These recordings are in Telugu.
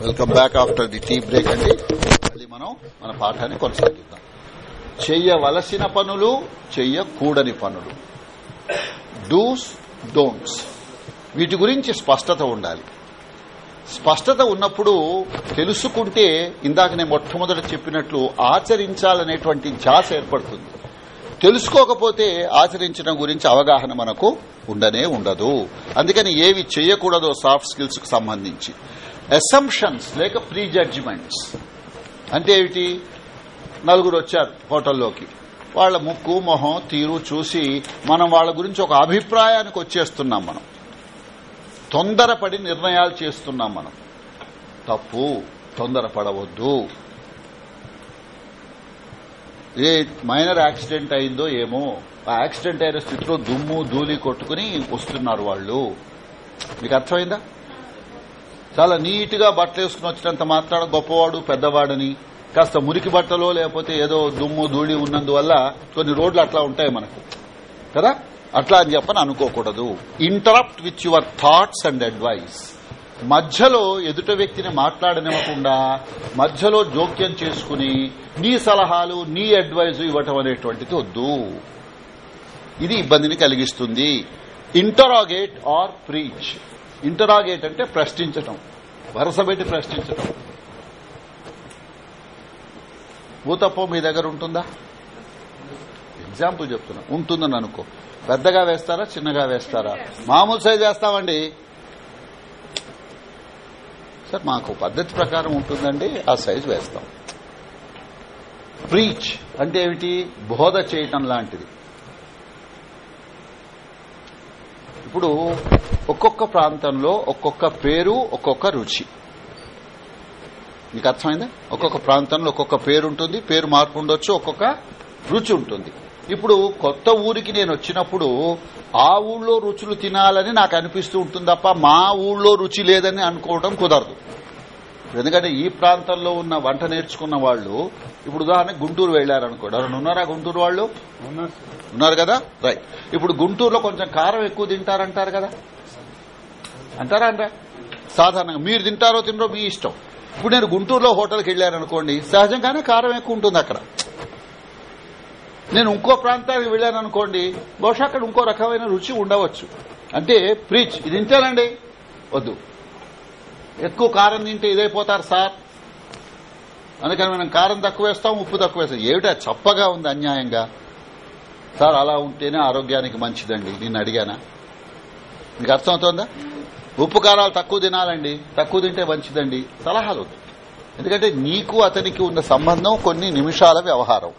Welcome back after the tea break అండి మళ్ళీ మనం మన పాఠాన్ని కొనసాగిద్దాం. చెయ్యవలసిన పనులు చెయ్యకూడని పనులు. డూస్ డోంట్స్ వీటి గురించి స్పష్టత ఉండాలి. స్పష్టత ఉన్నప్పుడు తెలుసుకుంటే ఇందాక నేను మొట్టమొదట చెప్పినట్లు ఆచరించాలనేటువంటి ధ్యాస ఏర్పడుతుంది. తెలుసుకోకపోతే ఆచరించడం గురించి అవగాహన మనకు ఉండనే ఉండదు. అందుకని ఏవి చేయకూడదో సాఫ్ట్ స్కిల్స్కు సంబంధించి. అసంప్షన్స్ లేక ప్రీ జడ్జిమెంట్స్ అంటే ఏమిటి? నలుగురు వచ్చారు హోటల్లోకి. వాళ్ళ ముక్కు మొహం తీరు చూసి మనం వాళ్ళ గురించి ఒక అభిప్రాయానికి వచ్చేస్తున్నాం మనం. తొందరపడి నిర్ణయాలు చేస్తున్నాం మనం. తప్పు తొందరపడవద్దు. ఏ మైనర్ యాక్సిడెంట్ అయిందో ఏమో ఆ యాక్సిడెంట్ అయిన స్థితిలో దుమ్ము ధూళి కొట్టుకుని వస్తున్నారు వాళ్ళు. మీకు అర్థమైందా? చాలా నీట్గా బట్టలు వేసుకుని వచ్చినంత మాత్రాన గొప్పవాడు పెద్దవాడని కాస్త మురికి బట్టలో లేకపోతే ఏదో దుమ్ము ధూళి ఉన్నందువల్ల కొన్ని రోడ్లు అట్లా ఉంటాయి మనకు. కదా? అట్లా అని చెప్పని అనుకోకూడదు. Interrupt with your thoughts and advice మధ్యలో ఎదుట వ్యక్తిని మాట్లాడనివ్వకుండా మధ్యలో జోక్యం చేసుకుని నీ సలహాలు నీ అడ్వైజ్ ఇవ్వటం అనేటువంటిది వద్దు. ఇది ఇబ్బందిని కలిగిస్తుంది. ఇంటరాగేట్ ఆర్ ప్రీచ్ ఇంటరాగేట్ అంటే ప్రశ్నించటం వరుసపెట్టి ప్రశ్నించటం. భూతప్పం మీ దగ్గర ఉంటుందా? ఎగ్జాంపుల్ చెప్తున్నా. ఉంటుందని అనుకో. పెద్దగా వేస్తారా చిన్నగా వేస్తారా? మామూలు సైజ్ వేస్తామండి. సార్ మాకు పద్ధతి ప్రకారం ఉంటుందండి ఆ సైజ్ వేస్తాం. ప్రీచ్ అంటే ఏమిటి? బోధ చేయటం లాంటిది. ఇప్పుడు ఒక్కొక్క ప్రాంతంలో ఒక్కొక్క పేరు ఒక్కొక్క రుచి. మీకు అర్థమైందా? ఒక్కొక్క ప్రాంతంలో ఒక్కొక్క పేరు ఉంటుంది పేరు మార్పు ఉండొచ్చు ఒక్కొక్క రుచి ఉంటుంది. ఇప్పుడు కొత్త ఊరికి నేను వచ్చినప్పుడు ఆ ఊళ్ళో రుచులు తినాలని నాకు అనిపిస్తూ ఉంటుంది తప్ప మా ఊళ్ళో రుచి లేదని అనుకోవడం కుదరదు. ఎందుకంటే ఈ ప్రాంతంలో ఉన్న వంట నేర్చుకున్న వాళ్ళు ఇప్పుడు ఉదాహరణకు గుంటూరు వెళ్ళారనుకోండి ఎవరైనా ఉన్నారా గుంటూరు వాళ్ళు? ఉన్నారు కదా? రైట్ ఇప్పుడు గుంటూరులో కొంచెం కారం ఎక్కువ తింటారంటారు కదా? అంటారా అంటారా? సాధారణంగా మీరు తింటారో తినరో మీ ఇష్టం. ఇప్పుడు నేను గుంటూరులో హోటల్కి వెళ్ళాననుకోండి సహజంగానే కారం ఎక్కువ ఉంటుంది అక్కడ. నేను ఇంకో ప్రాంతానికి వెళ్ళాను అనుకోండి బహుశా అక్కడ ఇంకో రకమైన రుచి ఉండవచ్చు. అంటే ప్రీచ్ ఇది ఇంతేనండి వద్దు. ఎక్కువ కారం తింటే ఇదైపోతారు సార్. అందుకని మనం కారం తక్కువ వేస్తాం ఉప్పు తక్కువ వేస్తాం. ఏమిటా చప్పగా ఉంది అన్యాయంగా. సార్ అలా ఉంటేనే ఆరోగ్యానికి మంచిదండి. నేను అడిగానా? మీకు అర్థమవుతోందా? ఉప్పు కారాలు తక్కువ తినాలండి. తక్కువ తింటే మంచిదండి. సలహాలు ఎందుకంటే నీకు అతనికి ఉన్న సంబంధం కొన్ని నిమిషాల వ్యవహారం.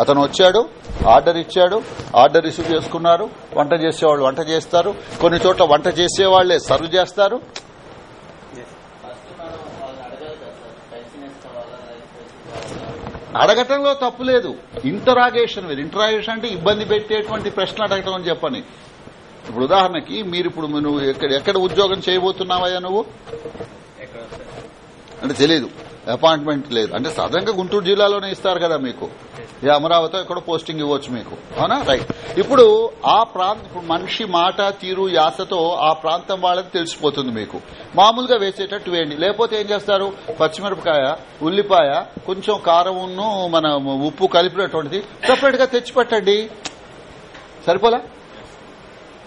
అతను వచ్చాడు ఆర్డర్ ఇచ్చాడు ఆర్డర్ రిసీవ్ చేసుకున్నారు వంట చేసేవాళ్ళు వంట చేస్తారు. కొన్ని చోట్ల వంట చేసేవాళ్ళే సర్వ్ చేస్తారు. అడగటంలో తప్పు లేదు. ఇంటరాగేషన్ వేరు. ఇంటరాగేషన్ అంటే ఇబ్బంది పెట్టేటువంటి ప్రశ్న అడగటం అని చెప్పని. ఇప్పుడు ఉదాహరణకి మీరు ఇప్పుడు నువ్వు ఎక్కడ ఎక్కడ ఉద్యోగం చేయబోతున్నావయ్యా నువ్వు? అంటే తెలియదు అపాయింట్మెంట్ లేదు. అంటే సాధారణంగా గుంటూరు జిల్లాలోనే ఇస్తారు కదా మీకు. ఏ అమరావతి ఇక్కడ పోస్టింగ్ ఇవ్వచ్చు మీకు. అవునా? రైట్. ఇప్పుడు ఆ ప్రాంతం మనిషి మాట తీరు యాసతో ఆ ప్రాంతం వాళ్ళకి తెలిసిపోతుంది మీకు. మామూలుగా వేసేటట్టు వేయండి. లేకపోతే ఏం చేస్తారు? పచ్చిమిరపకాయ ఉల్లిపాయ కొంచెం కారమును మన ఉప్పు కలిపినటువంటిది సపరేట్గా తెచ్చిపెట్టండి. సరిపోలా?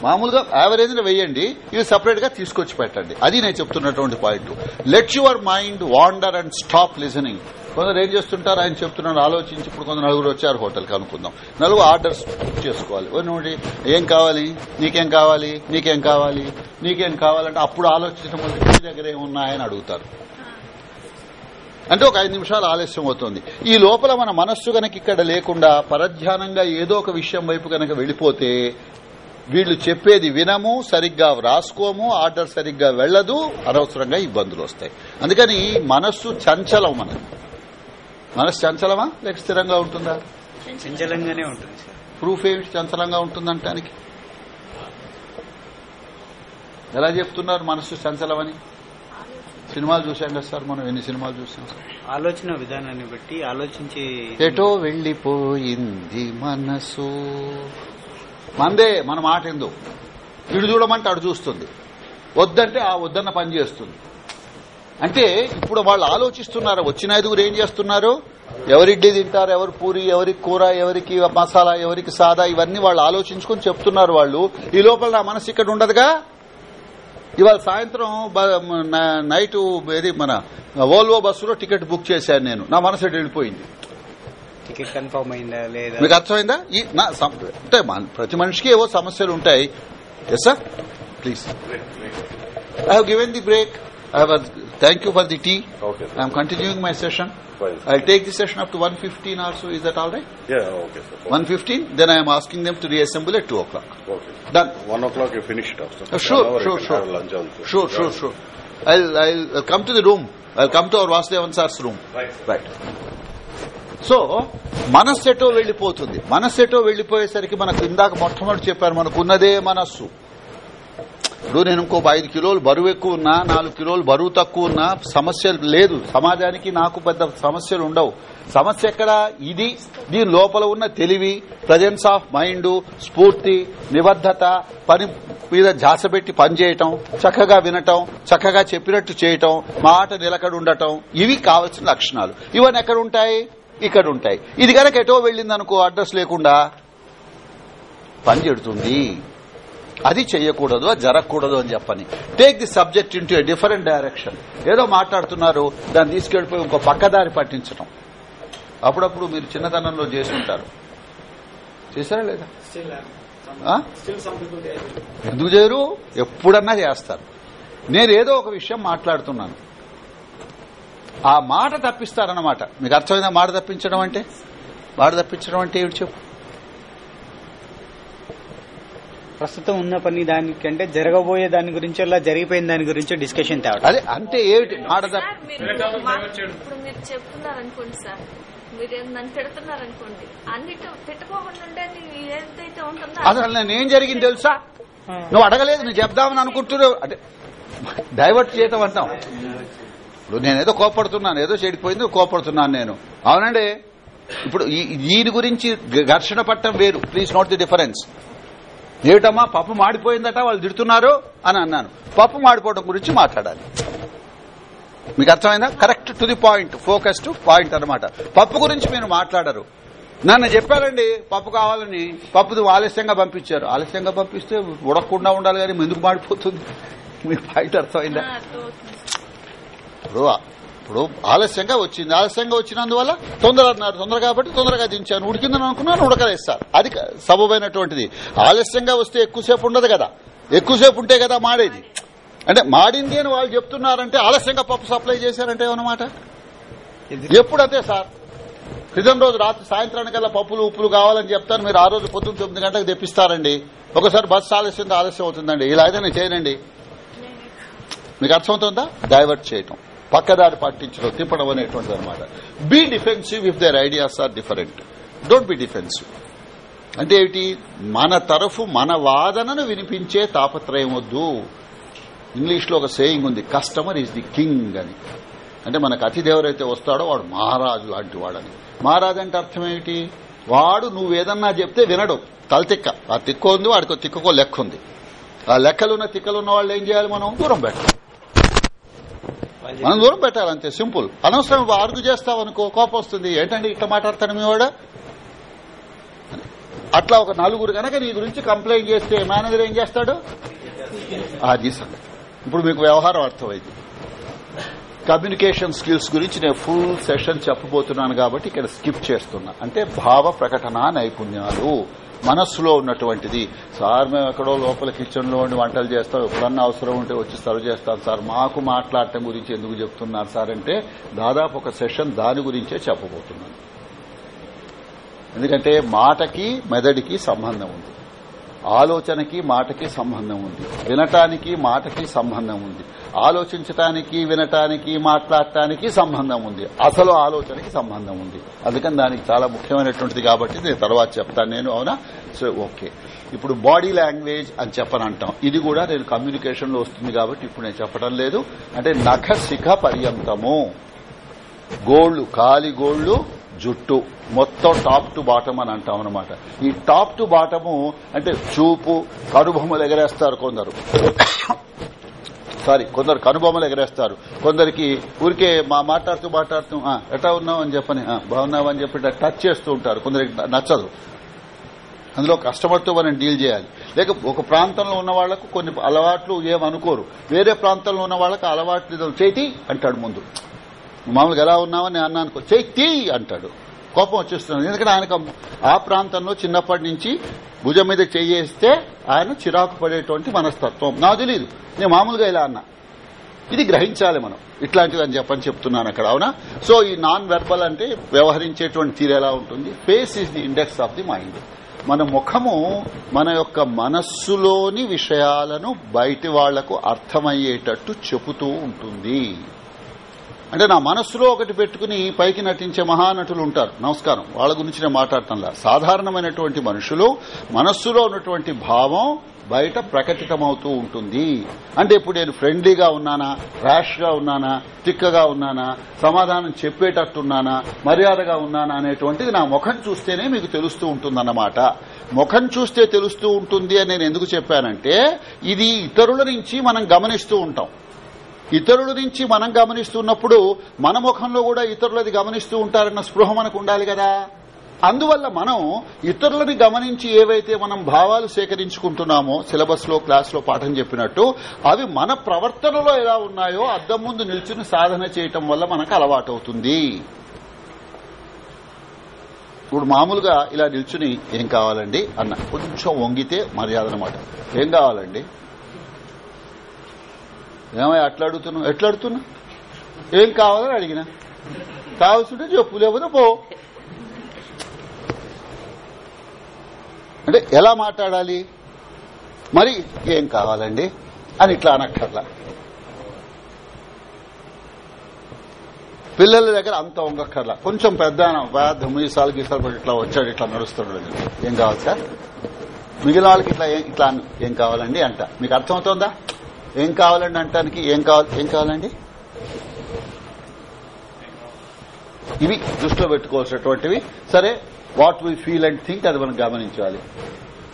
మామూలుగా యావరేజ్ వేయండి. ఇవి సపరేట్గా తీసుకొచ్చి పెట్టండి. అది నేను చెప్తున్నటువంటి point. Let your mind wander and stop listening కొందరు ఏం చేస్తుంటారు? ఆయన చెప్తున్నాను ఆలోచించి ఇప్పుడు కొందరు నలుగురు వచ్చారు హోటల్కి అనుకుందాం. నలుగురు ఆర్డర్స్ బుక్ చేసుకోవాలి. నువ్వు నోటి ఏం కావాలి? నీకేం కావాలి? నీకేం కావాలి? నీకేం కావాలంటే అప్పుడు ఆలోచించడం వల్ల మీ దగ్గర ఏమున్నాయని అడుగుతారు. అంటే ఒక ఐదు నిమిషాలు ఆలస్యం అవుతుంది. ఈ లోపల మన మనస్సు గనక ఇక్కడ లేకుండా పరధ్యానంగా ఏదో ఒక విషయం వైపు గనక వెళ్ళిపోతే వీళ్ళు చెప్పేది వినము సరిగ్గా వ్రాసుకోము ఆర్డర్ సరిగ్గా వెళ్ళదు అనవసరంగా ఇబ్బందులు వస్తాయి. అందుకని మనస్సు చంచలం మనకు మనస్సు చంచలమా లేక స్థిరంగా ఉంటుందా? చంచలంగానే ఉంటుంది సార్. ప్రూఫ్ ఏమిటి చంచలంగా ఉంటుందంటానికి? ఎలా చెప్తున్నారు మనస్సు చంచలమని? సినిమాలు చూశాం కదా సార్ మనం ఎన్ని సినిమాలు చూసాం సార్ ఆలోచన విధానాన్ని బట్టి ఆలోచించే ఎటో వెళ్ళిపోయింది మనసు. మందే మన మాట ఎందు? ఇడు చూడమంటే అడు చూస్తుంది. వద్దంటే ఆ వద్దన్న పని చేస్తుంది. అంటే ఇప్పుడు వాళ్ళు ఆలోచిస్తున్నారు వచ్చిన ఐదుగురు ఏం చేస్తున్నారు? ఎవరి ఇడ్లీ తింటారు ఎవరు పూరి ఎవరికి కూర ఎవరికి మసాలా ఎవరికి సాదా ఇవన్నీ వాళ్ళు ఆలోచించుకొని చెప్తున్నారు వాళ్ళు. ఈ లోపల నా మనసు ఇక్కడ ఉండదుగా? ఇవాళ సాయంత్రం నైట్ ఏది మన ఓల్వో బస్సులో టికెట్ బుక్ చేశాను నేను. నా మనసు ఎటు వెళ్ళిపోయింది? టికెట్ కన్ఫర్మ్ అయిందా లేదా? మీకు అర్థమైందా? అంటే ప్రతి మనిషికి ఏవో సమస్యలు ఉంటాయి. Yes sir please I have given the break I have thank you for the tea Okay, sir. I'm continuing my session Fine. Take the session up to one fifteen also is that all right Yeah, okay, sir. One fifteen then I'm asking them to reassemble at two o'clock Okay. Done One o'clock you finish it sir. Uh, sure, you sure, sure. lunch also. Sure sure sure I'll I'll uh, come to the room. I'll come to our Vasudevan sir's room. Right, sir. Right so మనస్సు ఎటో వెళ్ళిపోతుంది మనస్సు ఎటో వెళ్ళిపోయేసరికి మనకు ఇందాక మొట్టమొదటి చెప్పాను మనకు ఉన్నదే మనస్సు ఇప్పుడు నేను ఇంకొక ఐదు కిలోలు బరువు ఎక్కువ ఉన్నా నాలుగు కిలోలు బరువు తక్కువ ఉన్నా సమస్య లేదు. సమాజానికి నాకు పెద్ద సమస్యలు ఉండవు. సమస్య ఎక్కడ? ఇది దీని లోపల ఉన్న తెలివి ప్రజెన్స్ ఆఫ్ మైండ్ స్ఫూర్తి నిబద్ధత పని మీద ధ్యాస పెట్టి పనిచేయటం చక్కగా వినటం చక్కగా చెప్పినట్టు చేయటం మాట నిలకడ ఉండటం ఇవి కావలసిన లక్షణాలు. ఇవన్నీ ఎక్కడ ఉంటాయి ఇక్కడ ఉంటాయి ఇది కనుక ఎటో వెళ్ళిందనుకో అడ్రస్ లేకుండా పని చెడుతుంది. అది చెయ్యకూడదు అది జరగకూడదు అని చెప్పని. Take the subject into a different direction ఏదో మాట్లాడుతున్నారు దాన్ని తీసుకెళ్ళిపోయి ఇంకో పక్కదారి పట్టించడం అప్పుడప్పుడు మీరు చిన్నతనంలో చేస్తుంటారు. చేశారా లేదా? ఆ? ఎందుకు చేయరు? ఎప్పుడన్నా చేస్తారు. నేను ఏదో ఒక విషయం మాట్లాడుతున్నాను. ఆ మాట తప్పిస్తారన్నమాట. మీకు అర్థమైందా? మాట తప్పించడం అంటే? మాట తప్పించడం అంటే ఏమిటి చెప్పు. ప్రస్తుతం ఉన్న పని దానికంటే జరగబోయే దాని గురించి అలా జరిగిపోయిన దాని గురించి డిస్కషన్ తేవడం అదే అంటే ఏమిటి? ఇప్పుడు మీరు చెప్తున్నారు అనుకోండి సార్. మీరు ఏం నన్ను తిడుతున్నారు అనుకోండి అన్నిటి తిట్టుకోకుండా ఉంటే నీవు ఏదైతే ఉంటుందో అసలు నేను ఏం జరిగింది తెలుసా? నువ్వు అడగలేదు నువ్వు చెప్దామని అనుకుంటున్నావు. అంటే డైవర్ట్ చేయటం అంటాం. ఇప్పుడు నేనేదో కోపడుతున్నాను ఏదో చెడిపోయింది కోపడుతున్నాను నేను. అవునండి? ఇప్పుడు దీని గురించి ఘర్షణ పట్టం వేరు. ప్లీజ్ నోట్ ది డిఫరెన్స్ ఏమిటమ్మా పప్పు మాడిపోయిందట వాళ్ళు తిడుతున్నారు అని అన్నాను. పప్పు మాడిపోవడం గురించి మాట్లాడాలి. మీకు అర్థమైందా? Correct to the point focus to point అన్నమాట. పప్పు గురించి మీరు మాట్లాడరు. నన్ను చెప్పారండి పప్పు కావాలని. పప్పుది ఆలస్యంగా పంపించారు. ఆలస్యంగా పంపిస్తే ఉడకకుండా ఉండాలి కానీ ఎందుకు మాడిపోతుంది? మీకు పాయింట్ అర్థమైందా. ఇప్పుడు ఇప్పుడు ఆలస్యంగా వచ్చింది. ఆలస్యంగా వచ్చినందువల్ల తొందర అన్నారు తొందర కాబట్టి తొందరగా దించాను ఉడికిందని అనుకున్నాను ఉడకలేస్తారు. అది సబబైనటువంటిది. ఆలస్యంగా వస్తే ఎక్కువసేపు ఉండదు కదా. ఎక్కువసేపు ఉంటే కదా మాడేది. అంటే మాడింది అని వాళ్ళు చెప్తున్నారంటే ఆలస్యంగా పప్పు సప్లై చేశారంటే ఏమన్నమాట ఎప్పుడంతే సార్. క్రితం రోజు రాత్రి సాయంత్రానికల్లా పప్పులు ఉప్పులు కావాలని చెప్తారు మీరు ఆ రోజు పొద్దున్న తొమ్మిది గంటలకు తెప్పిస్తారండి. ఒకసారి బస్సు ఆలస్యం ఆలస్యం అవుతుందండి. ఇలా అయితే నేను చేయనండి మీకు అర్థమవుతుందా? డైవర్ట్ చేయటం. పక్కదారి పట్టించడం తిప్పడం అనేటువంటిది అనమాట be defensive if their ideas are different don't be defensive అంటే ఏమిటి? మన తరఫు మన వాదనను వినిపించే తాపత్రయం వద్దు. ఇంగ్లీష్లో ఒక సేయింగ్ ఉంది కస్టమర్ ఈజ్ ది కింగ్ అని. అంటే మనకు అతిథి ఎవరైతే వస్తాడో వాడు మహారాజు లాంటి వాడని. మహారాజు అంటే అర్థం ఏమిటి? వాడు నువ్వేదన్నా చెప్తే వినడు. తలతిక్క ఆ తిక్క ఉంది వాడికి తిక్కకో లెక్క ఉంది. ఆ లెక్కలున్న తిక్కలున్న వాళ్ళు ఏం చేయాలి మనం? దూరం పెట్టాలి. మనం దూరం పెట్టాలి అంతే సింపుల్. అనవసరం ఆర్గు చేస్తావనుకో కోపం వస్తుంది. ఏంటండి ఇట్లా మాట్లాడతాను మీ వాడు? అట్లా ఒక నలుగురు కనుక నీ గురించి కంప్లైంట్ చేస్తే మేనేజర్ ఏం చేస్తాడు? అది సంగతి. ఇప్పుడు మీకు వ్యవహారం అర్థమైంది. కమ్యూనికేషన్ స్కిల్స్ గురించి నేను ఫుల్ సెషన్ చెప్పబోతున్నాను కాబట్టి ఇక్కడ స్కిప్ చేస్తున్నా. అంటే భావ ప్రకటన నైపుణ్యాలు. మనస్సులో ఉన్నటువంటిది. సార్ మేము ఎక్కడో లోపల కిచెన్లో ఉండి వంటలు చేస్తాం. ఎప్పుడన్నా అవసరం ఉంటే వచ్చి సర్వ్ చేస్తాం సార్. మాకు మాట్లాడటం గురించి ఎందుకు చెప్తున్నారు సార్ అంటే దాదాపు ఒక సెషన్ దాని గురించే చెప్పబోతున్నాను ఎందుకంటే మాటకి మెదడికి సంబంధం ఉంది. ఆలోచనకి మాటకి సంబంధం ఉంది. వినటానికి మాటకి సంబంధం ఉంది. ఆలోచించటానికి వినటానికి మాట్లాడటానికి సంబంధం ఉంది. అసలు ఆలోచనకి సంబంధం ఉంది. అందుకని దానికి చాలా ముఖ్యమైనటువంటిది కాబట్టి నేను తర్వాత చెప్తాను. నేను అవునా? So okay. ఇప్పుడు బాడీ లాంగ్వేజ్ అని చెప్పనంటాం. ఇది కూడా నేను కమ్యూనికేషన్లో వస్తుంది కాబట్టి ఇప్పుడు నేను చెప్పడం లేదు. అంటే నఖ శిఖ పర్యంతము. గోళ్ళు కాలి గోళ్ళు జుట్టు మొత్తం టాప్ టు బాటమ్ అని అంటాం అనమాట ఈ టాప్ టు బాటము అంటే చూపు కనుబొమ్మలు ఎగరేస్తారు కొందరు. సారీ కొందరు కనుబొమ్మలు ఎగరేస్తారు. కొందరికి ఊరికే మా మాట్లాడుతూ మాట్లాడుతూ ఎట్లా ఉన్నావు? అని చెప్పని బాగున్నావు? అని చెప్పి టచ్ చేస్తూ ఉంటారు. కొందరికి నచ్చదు. అందులో కస్టమర్తో మనం డీల్ చేయాలి. లేక ఒక ప్రాంతంలో ఉన్న వాళ్ళకు కొన్ని అలవాట్లు ఏమనుకోరు. వేరే ప్రాంతంలో ఉన్న వాళ్ళకు అలవాట్లు చేతి అంటాడు ముందు. మామూలుగా ఎలా ఉన్నావని నేను అన్నాను చేతి అంటాడు. కోపం వచ్చేస్తున్నాడు ఎందుకంటే ఆయనకు ఆ ప్రాంతంలో చిన్నప్పటి నుంచి భుజం మీద చేయేస్తే ఆయన చిరాకు పడేటువంటి మనస్తత్వం. నాకు తెలియదు నేను మామూలుగా ఇలా అన్నా. ఇది గ్రహించాలి మనం. ఇట్లాంటిది అని చెప్పని చెప్తున్నాను అక్కడ అవునా? సో ఈ నాన్ వెర్బల్ అంటే వ్యవహరించేటువంటి తీరు ఎలా ఉంటుంది? Face is the index of the mind మన ముఖము మన యొక్క మనస్సులోని విషయాలను బయటి వాళ్ళకు అర్థమయ్యేటట్టు చెబుతూ ఉంటుంది. అంటే నా మనస్సులో ఒకటి పెట్టుకుని పైకి నటించే మహానటులు ఉంటారు. నమస్కారం. వాళ్ళ గురించి నేను మాట్లాడటంలా. సాధారణమైనటువంటి మనుషులు మనస్సులో ఉన్నటువంటి భావం బయట ప్రకటితమవుతూ ఉంటుంది. అంటే ఇప్పుడు నేను ఫ్రెండ్లీగా ఉన్నానా ర్యాష్గా ఉన్నానా తిక్కగా ఉన్నానా సమాధానం చెప్పేటట్టున్నానా మర్యాదగా ఉన్నానా అనేటువంటిది నా ముఖం చూస్తేనే మీకు తెలుస్తూ ఉంటుందన్నమాట. ముఖం చూస్తే తెలుస్తూ ఉంటుంది అని నేను ఎందుకు చెప్పానంటే ఇది ఇతరుల నుంచి మనం గమనిస్తూ ఉంటాం. ఇతరుల నుంచి మనం గమనిస్తున్నప్పుడు మన ముఖంలో కూడా ఇతరులది గమనిస్తూ ఉంటారన్న స్పృహ మనకు ఉండాలి కదా. అందువల్ల మనం ఇతరులని గమనించి ఏవైతే మనం భావాలు సేకరించుకుంటున్నామో సిలబస్లో క్లాస్లో పాఠం చెప్పినట్టు అవి మన ప్రవర్తనలో ఎలా ఉన్నాయో అద్దం ముందు నిల్చుని సాధన చేయటం వల్ల మనకు అలవాటవుతుంది. ఇప్పుడు మామూలుగా ఇలా నిల్చుని ఏం కావాలండి? అన్న కొంచెం వంగితే మర్యాద అనమాట ఏం కావాలండి? ఏమై అట్లా అడుగుతున్నావు ఎట్లా అడుగుతున్నా ఏం కావాలని అడిగినా? కావాల్సింటే చెప్పు లేకపోతే పో. అంటే ఎలా మాట్లాడాలి? మరి ఏం కావాలండి? అని ఇట్లా అనక్కర్లా. పిల్లల దగ్గర అంత వంగక్కర్లా. కొంచెం పెద్ద ఆయన, పెద్ద గీసాలు పడి ఇట్లా వచ్చాడు ఇట్లా నడుస్తున్నాడు. ఏం కావాలి సార్? మిగిలిన వాళ్ళకి ఇట్లా ఏం- ఇట్లా ఏం కావాలండి అంట. మీకు అర్థమవుతోందా? ఏం కావాలండి అంటానికి? ఏం కావాలి? ఏం కావాలండి? ఇవి దృష్టిలో పెట్టుకోవాల్సినటువంటివి. సరే what we feel and think అది మనం గమనించాలి.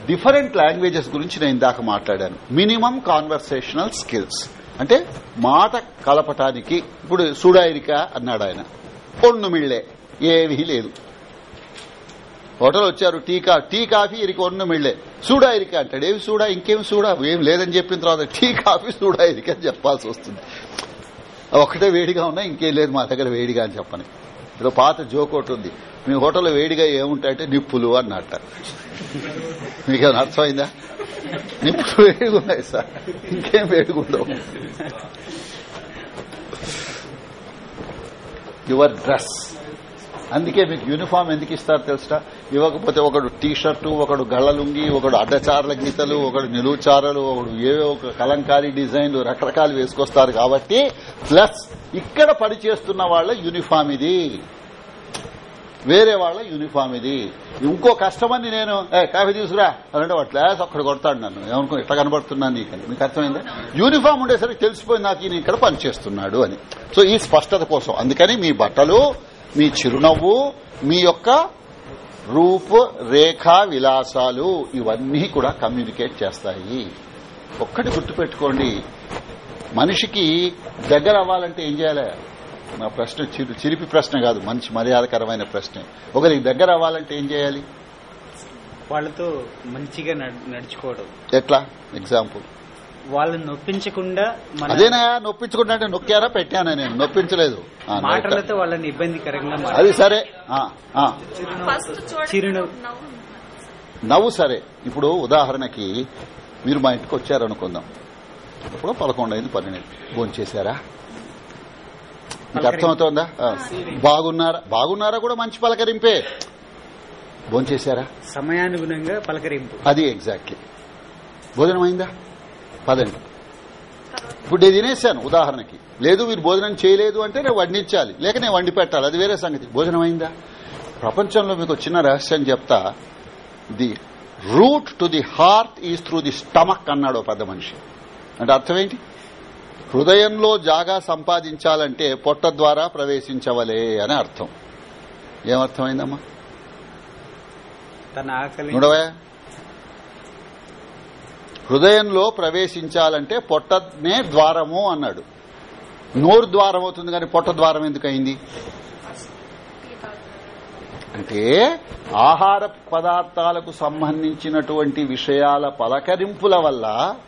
డిఫరెంట్ లాంగ్వేజెస్ గురించి నేను ఇందాక మాట్లాడాను. మినిమం కాన్వర్సేషనల్ స్కిల్స్ అంటే మాట కలపటానికి ఇప్పుడు సుడాయిరిక అన్నాడు ఆయన ఒన్ను మిళ్ళే ఏమీ లేదు. హోటల్ వచ్చారు టీ కా టీ కాఫీ ఇరికి ఒన్ను మిళ్ళే సూడా ఇరిక అంటాడు. ఏమి సూడా? ఇంకేం సూడా? ఏం లేదని చెప్పిన తర్వాత టీ కాఫీ సూడా ఇరిక అని చెప్పాల్సి వస్తుంది. ఒకటే వేడిగా ఉన్నా ఇంకేం లేదు మా దగ్గర వేడిగా అని చెప్పని. ఏదో పాత జోక్ ఒకటి ఉంది. మీ హోటల్లో వేడిగా ఏముంటాయంటే నిప్పులు అన్నట్ట. మీకేమైనా అర్థమైందా? నిప్పులు వేడిగా ఉన్నాయి సార్. ఇంకేం వేడిగా ఉండవు. Your dress. అందుకే మీకు యూనిఫామ్ ఎందుకు ఇస్తారు తెలుసా? ఇవ్వకపోతే ఒకడు టీ షర్టు ఒకడు గళ్ళలుంగి ఒకడు అడ్డచారల గీతలు ఒకడు నిలువుచారలు ఒకడు ఏవో ఒక కలంకారీ డిజైన్లు రకరకాలు వేసుకొస్తారు కాబట్టి ప్లస్ ఇక్కడ పని చేస్తున్న వాళ్ళ యూనిఫామ్ ఇది. వేరే వాళ్ళ యూనిఫామ్ ఇది. ఇంకో కస్టమర్ని నేను కాఫీ తీసుకురా. అంటే వాటి క్లాస్ ఒక్కడు కొడతాడు నన్ను. ఏమనుకో ఇట్లా కనబడుతున్నాను నీకని మీకు అర్థమైందా? యూనిఫామ్ ఉండేసరికి తెలిసిపోయింది నాకు ఈయన ఇక్కడ పనిచేస్తున్నాడు అని. సో ఈ స్పష్టత కోసం. అందుకని మీ బట్టలు మీ చిరునవ్వు మీ యొక్క రూప రేఖ విలాసాలు ఇవన్నీ కూడా కమ్యూనికేట్ చేస్తాయి. ఒక్కటి గుర్తుపెట్టుకోండి. మనిషికి దగ్గర అవ్వాలంటే ఏం చేయాలి? నా ప్రశ్న చిరు- చిలిపి ప్రశ్న కాదు మంచి మర్యాదకరమైన ప్రశ్న. ఒకరికి దగ్గర అవ్వాలంటే ఏం చేయాలి? వాళ్ళతో మంచిగా నడ్- నడుచుకోవడం. ఎట్లా? ఎగ్జాంపుల్ వాళ్ళని నొప్పించకుండా అదేనా నొప్పించుకుంటా అంటే నొక్కారా పెట్టానా నేను? నొప్పించలేదు. ఆ, మాటలతో వాళ్ళని ఇబ్బందికరంగా అది సరే. చిరునవ్వు. నవ్వు నవ్వు సరే. ఇప్పుడు ఉదాహరణకి మీరు మా ఇంటికి వచ్చారనుకుందాం. ఇప్పుడు పదకొండు అయింది పన్నెండు భోజనం చేశారా మీకు అర్థమవుతోందా. బాగున్నారా? బాగున్నారా కూడా మంచి పలకరింపే. భోజనం చేశారా సమయానుగుణంగా పలకరింపు. అది ఎగ్జాక్ట్లీ. భోజనం అయిందా? పదండి. ఇప్పుడు నేను తినేశాను ఉదాహరణకి. లేదు మీరు భోజనం చేయలేదు అంటే నేను వడ్డించాలి. లేక నేను వండి పెట్టాలి. అది వేరే సంగతి. భోజనం అయిందా? ప్రపంచంలో మీకు చిన్న రహస్యం చెప్తా. The route to the heart is through the stomach అన్నాడు పెద్ద మనిషి. అంటే అర్థం ఏంటి? హృదయంలో జాగా సంపాదించాలంటే పొట్ట ద్వారా ప్రవేశించవలే అని అర్థం. ఏమర్థమైందమ్మా? హృదయంలో ప్రవేశించాలంటే పొట్టనే ద్వారము అన్నాడు. నోరు ద్వారం అవుతుంది కానీ పొట్ట ద్వారం ఎందుకైంది అంటే ఆహార పదార్థాలకు సంబంధించినటువంటి విషయాల పలకరింపుల వల్ల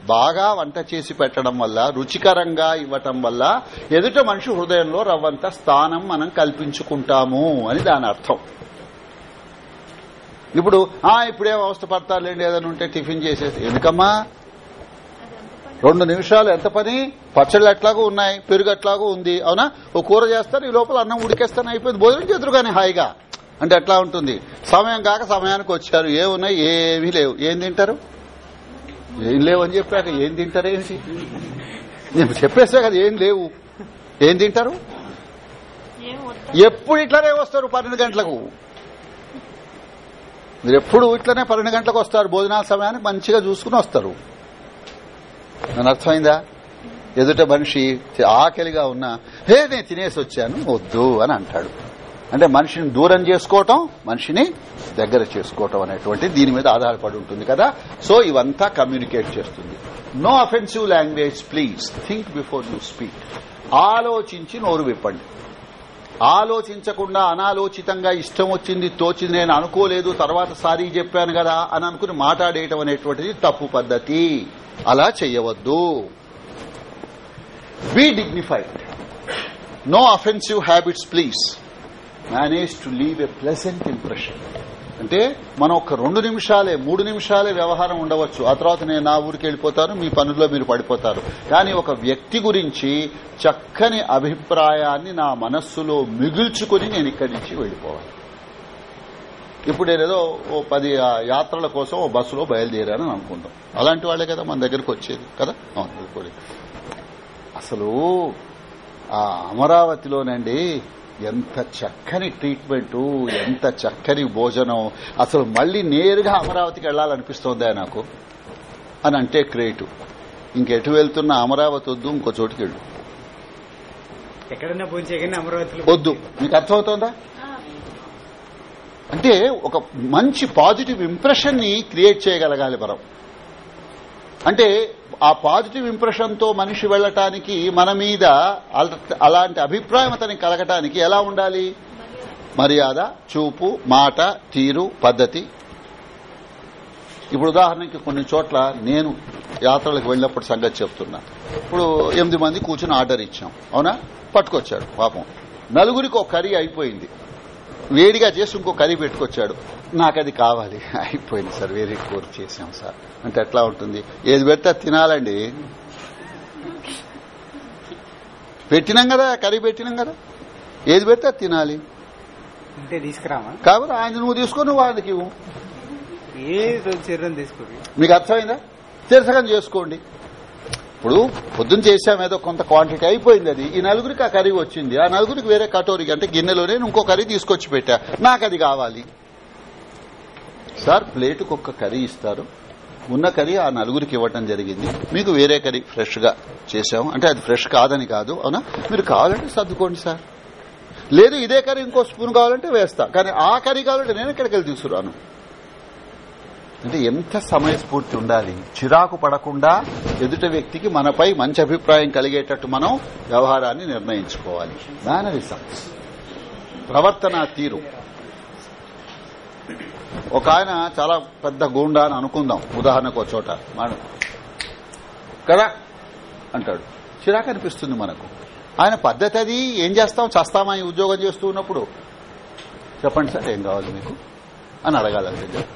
బాగా వంట చేసి పెట్టడం వల్ల రుచికరంగా ఇవ్వటం వల్ల ఎదుట మనిషి హృదయంలో రవ్వంత స్థానం మనం కల్పించుకుంటాము అని దాని అర్థం. ఇప్పుడు ఆ ఇప్పుడేం అవస్థ పడతారులేండి ఏదైనా ఉంటే టిఫిన్ చేసేసి. ఎందుకమ్మా? రెండు నిమిషాలు ఎంత పని? పచ్చళ్ళు ఎట్లాగూ ఉన్నాయి పెరుగు ఎట్లాగూ ఉంది. అవునా? ఓ కూర చేస్తారు ఈ లోపల అన్నం ఉడికేస్తాను అయిపోయింది. భోజనం చేతురు కానీ హాయిగా. అంటే ఎట్లా ఉంటుంది? సమయం కాక సమయానికి వచ్చారు. ఏమున్నాయి? ఏమీ లేవు. ఏం తింటారు? ఏం లేవు అని చెప్పాక ఏం తింటారు ఏంటి నేను చెప్పేసా కదా ఏం లేవు. ఏం తింటారు? ఎప్పుడు ఇట్లనే వస్తారు పన్నెండు గంటలకు. మీరు ఎప్పుడు ఇట్లనే పన్నెండు గంటలకు వస్తారు భోజనాల సమయానికి మంచిగా చూసుకుని వస్తారు. నన్ను అర్థమైందా? ఎదుట మనిషి ఆకలిగా ఉన్నా హే నేను తినేసి వచ్చాను వద్దు అని అంటాడు. అంటే మనిషిని దూరం చేసుకోవటం మనిషిని దగ్గర చేసుకోవటం అనేటువంటి దీని మీద ఆధారపడి ఉంటుంది కదా? సో ఇవంతా కమ్యూనికేట్ చేస్తుంది. No offensive language please think before you speak ఆలోచించి నోరు విప్పండి. ఆలోచించకుండా అనాలోచితంగా ఇష్టం వచ్చింది తోచింది నేను అనుకోలేదు తర్వాత సారీ చెప్పాను కదా అని అనుకుని మాట్లాడేయటం అనేటువంటిది తప్పు పద్ధతి. అలా చెయ్యవద్దు. Be dignified no offensive habits please manage to leave a pleasant impression అంటే మనం ఒక రెండు నిమిషాలే మూడు నిమిషాలే వ్యవహారం ఉండవచ్చు. ఆ తర్వాత నేను నా ఊరికి వెళ్ళిపోతాను మీ పనుల్లో మీరు పడిపోతారు. కానీ ఒక వ్యక్తి గురించి చక్కని అభిప్రాయాన్ని నా మనస్సులో మిగుల్చుకుని నేను ఇక్కడి నుంచి వెళ్ళిపోవాలి. ఇప్పుడు నేనేదో ఓ పది యాత్రల కోసం ఓ బస్సులో బయలుదేరానని అనుకుంటాం. అలాంటి వాళ్ళే కదా మన దగ్గరకు వచ్చేది కదా? అసలు ఆ అమరావతిలోనండి ఎంత చక్కని ట్రీట్మెంట్ ఎంత చక్కని భోజనం. అసలు మళ్ళీ నేరుగా అమరావతికి వెళ్ళాలనిపిస్తోందా నాకు? అని అంటే క్రియేటివ్ ఇంకెటు వెళ్తున్న అమరావతి వద్దు ఇంకో చోటుకి వెళ్ళు. ఎక్కడన్నా అమరావతిలో వద్దు. మీకు అర్థమవుతోందా? అంటే ఒక మంచి పాజిటివ్ ఇంప్రెషన్ని క్రియేట్ చేయగలగాలి మనం. అంటే ఆ పాజిటివ్ ఇంప్రెషన్తో మనిషి వెళ్ళటానికి మన మీద అలాంటి అభిప్రాయం అతనికి కలగటానికి ఎలా ఉండాలి? మర్యాద చూపు మాట తీరు పద్ధతి. ఇప్పుడు ఉదాహరణకి కొన్ని చోట్ల నేను యాత్రలకు వెళ్ళినప్పుడు సంగతి చెప్తున్నా. ఇప్పుడు ఎనిమిది మంది కూర్చుని ఆర్డర్ ఇచ్చాం. అవునా? పట్టుకొచ్చాడు పాపం. నలుగురికి ఒక కర్రీ అయిపోయింది. వేడిగా చేసి ఇంకో కర్రీ పెట్టుకొచ్చాడు. నాకు అది కావాలి. అయిపోయింది సార్ వేరే కూర చేశాం సార్. అంటే ఎట్లా ఉంటుంది? ఏది పెడితే తినాలండి. పెట్టినాం కదా కర్రీ పెట్టినాం కదా. ఏది పెడితే అది తినాలి. కాబట్టి ఆయన నువ్వు తీసుకొని నువ్వు ఆయనకి మీకు అర్థమైందా? తీర్థకం చేసుకోండి. ఇప్పుడు పొద్దున్న చేసాం ఏదో కొంత క్వాంటిటీ అయిపోయింది అది. ఈ నలుగురికి ఆ కర్రీ వచ్చింది. ఆ నలుగురికి వేరే కటోరికి అంటే గిన్నెలోనే ఇంకో కర్రీ తీసుకొచ్చి పెట్టా. నాకు అది కావాలి. సార్ ప్లేటుకు ఒక్క కర్రీ ఇస్తారు. ఉన్న కర్రీ ఆ నలుగురికి ఇవ్వటం జరిగింది. మీకు వేరే కర్రీ ఫ్రెష్గా చేశాము. అంటే అది ఫ్రెష్ కాదని కాదు అవునా? మీరు కావాలంటే సర్దుకోండి సార్. లేదు ఇదే కర్రీ ఇంకో స్పూన్ కావాలంటే వేస్తా. కానీ ఆ కర్రీ కావాలంటే నేను ఎక్కడికి వెళ్ళి తీసుకురాను. అంటే ఎంత సమయస్ఫూర్తి ఉండాలి? చిరాకు పడకుండా ఎదుట వ్యక్తికి మనపై మంచి అభిప్రాయం కలిగేటట్టు మనం వ్యవహారాన్ని నిర్ణయించుకోవాలి. మేనరిజం ప్రవర్తన తీరు. ఒక ఆయన చాలా పెద్ద గూండా అని అనుకుందాం. ఉదాహరణకు ఒక చోట. మనం. కదా? అంటాడు. చిరాకు అనిపిస్తుంది మనకు. ఆయన పద్ధతి అది. ఏం చేస్తాం? చేస్తామా ఉద్యోగం చేస్తూ ఉన్నప్పుడు? చెప్పండి సార్ ఏం కావాలి మీకు? అని అడగాలంటే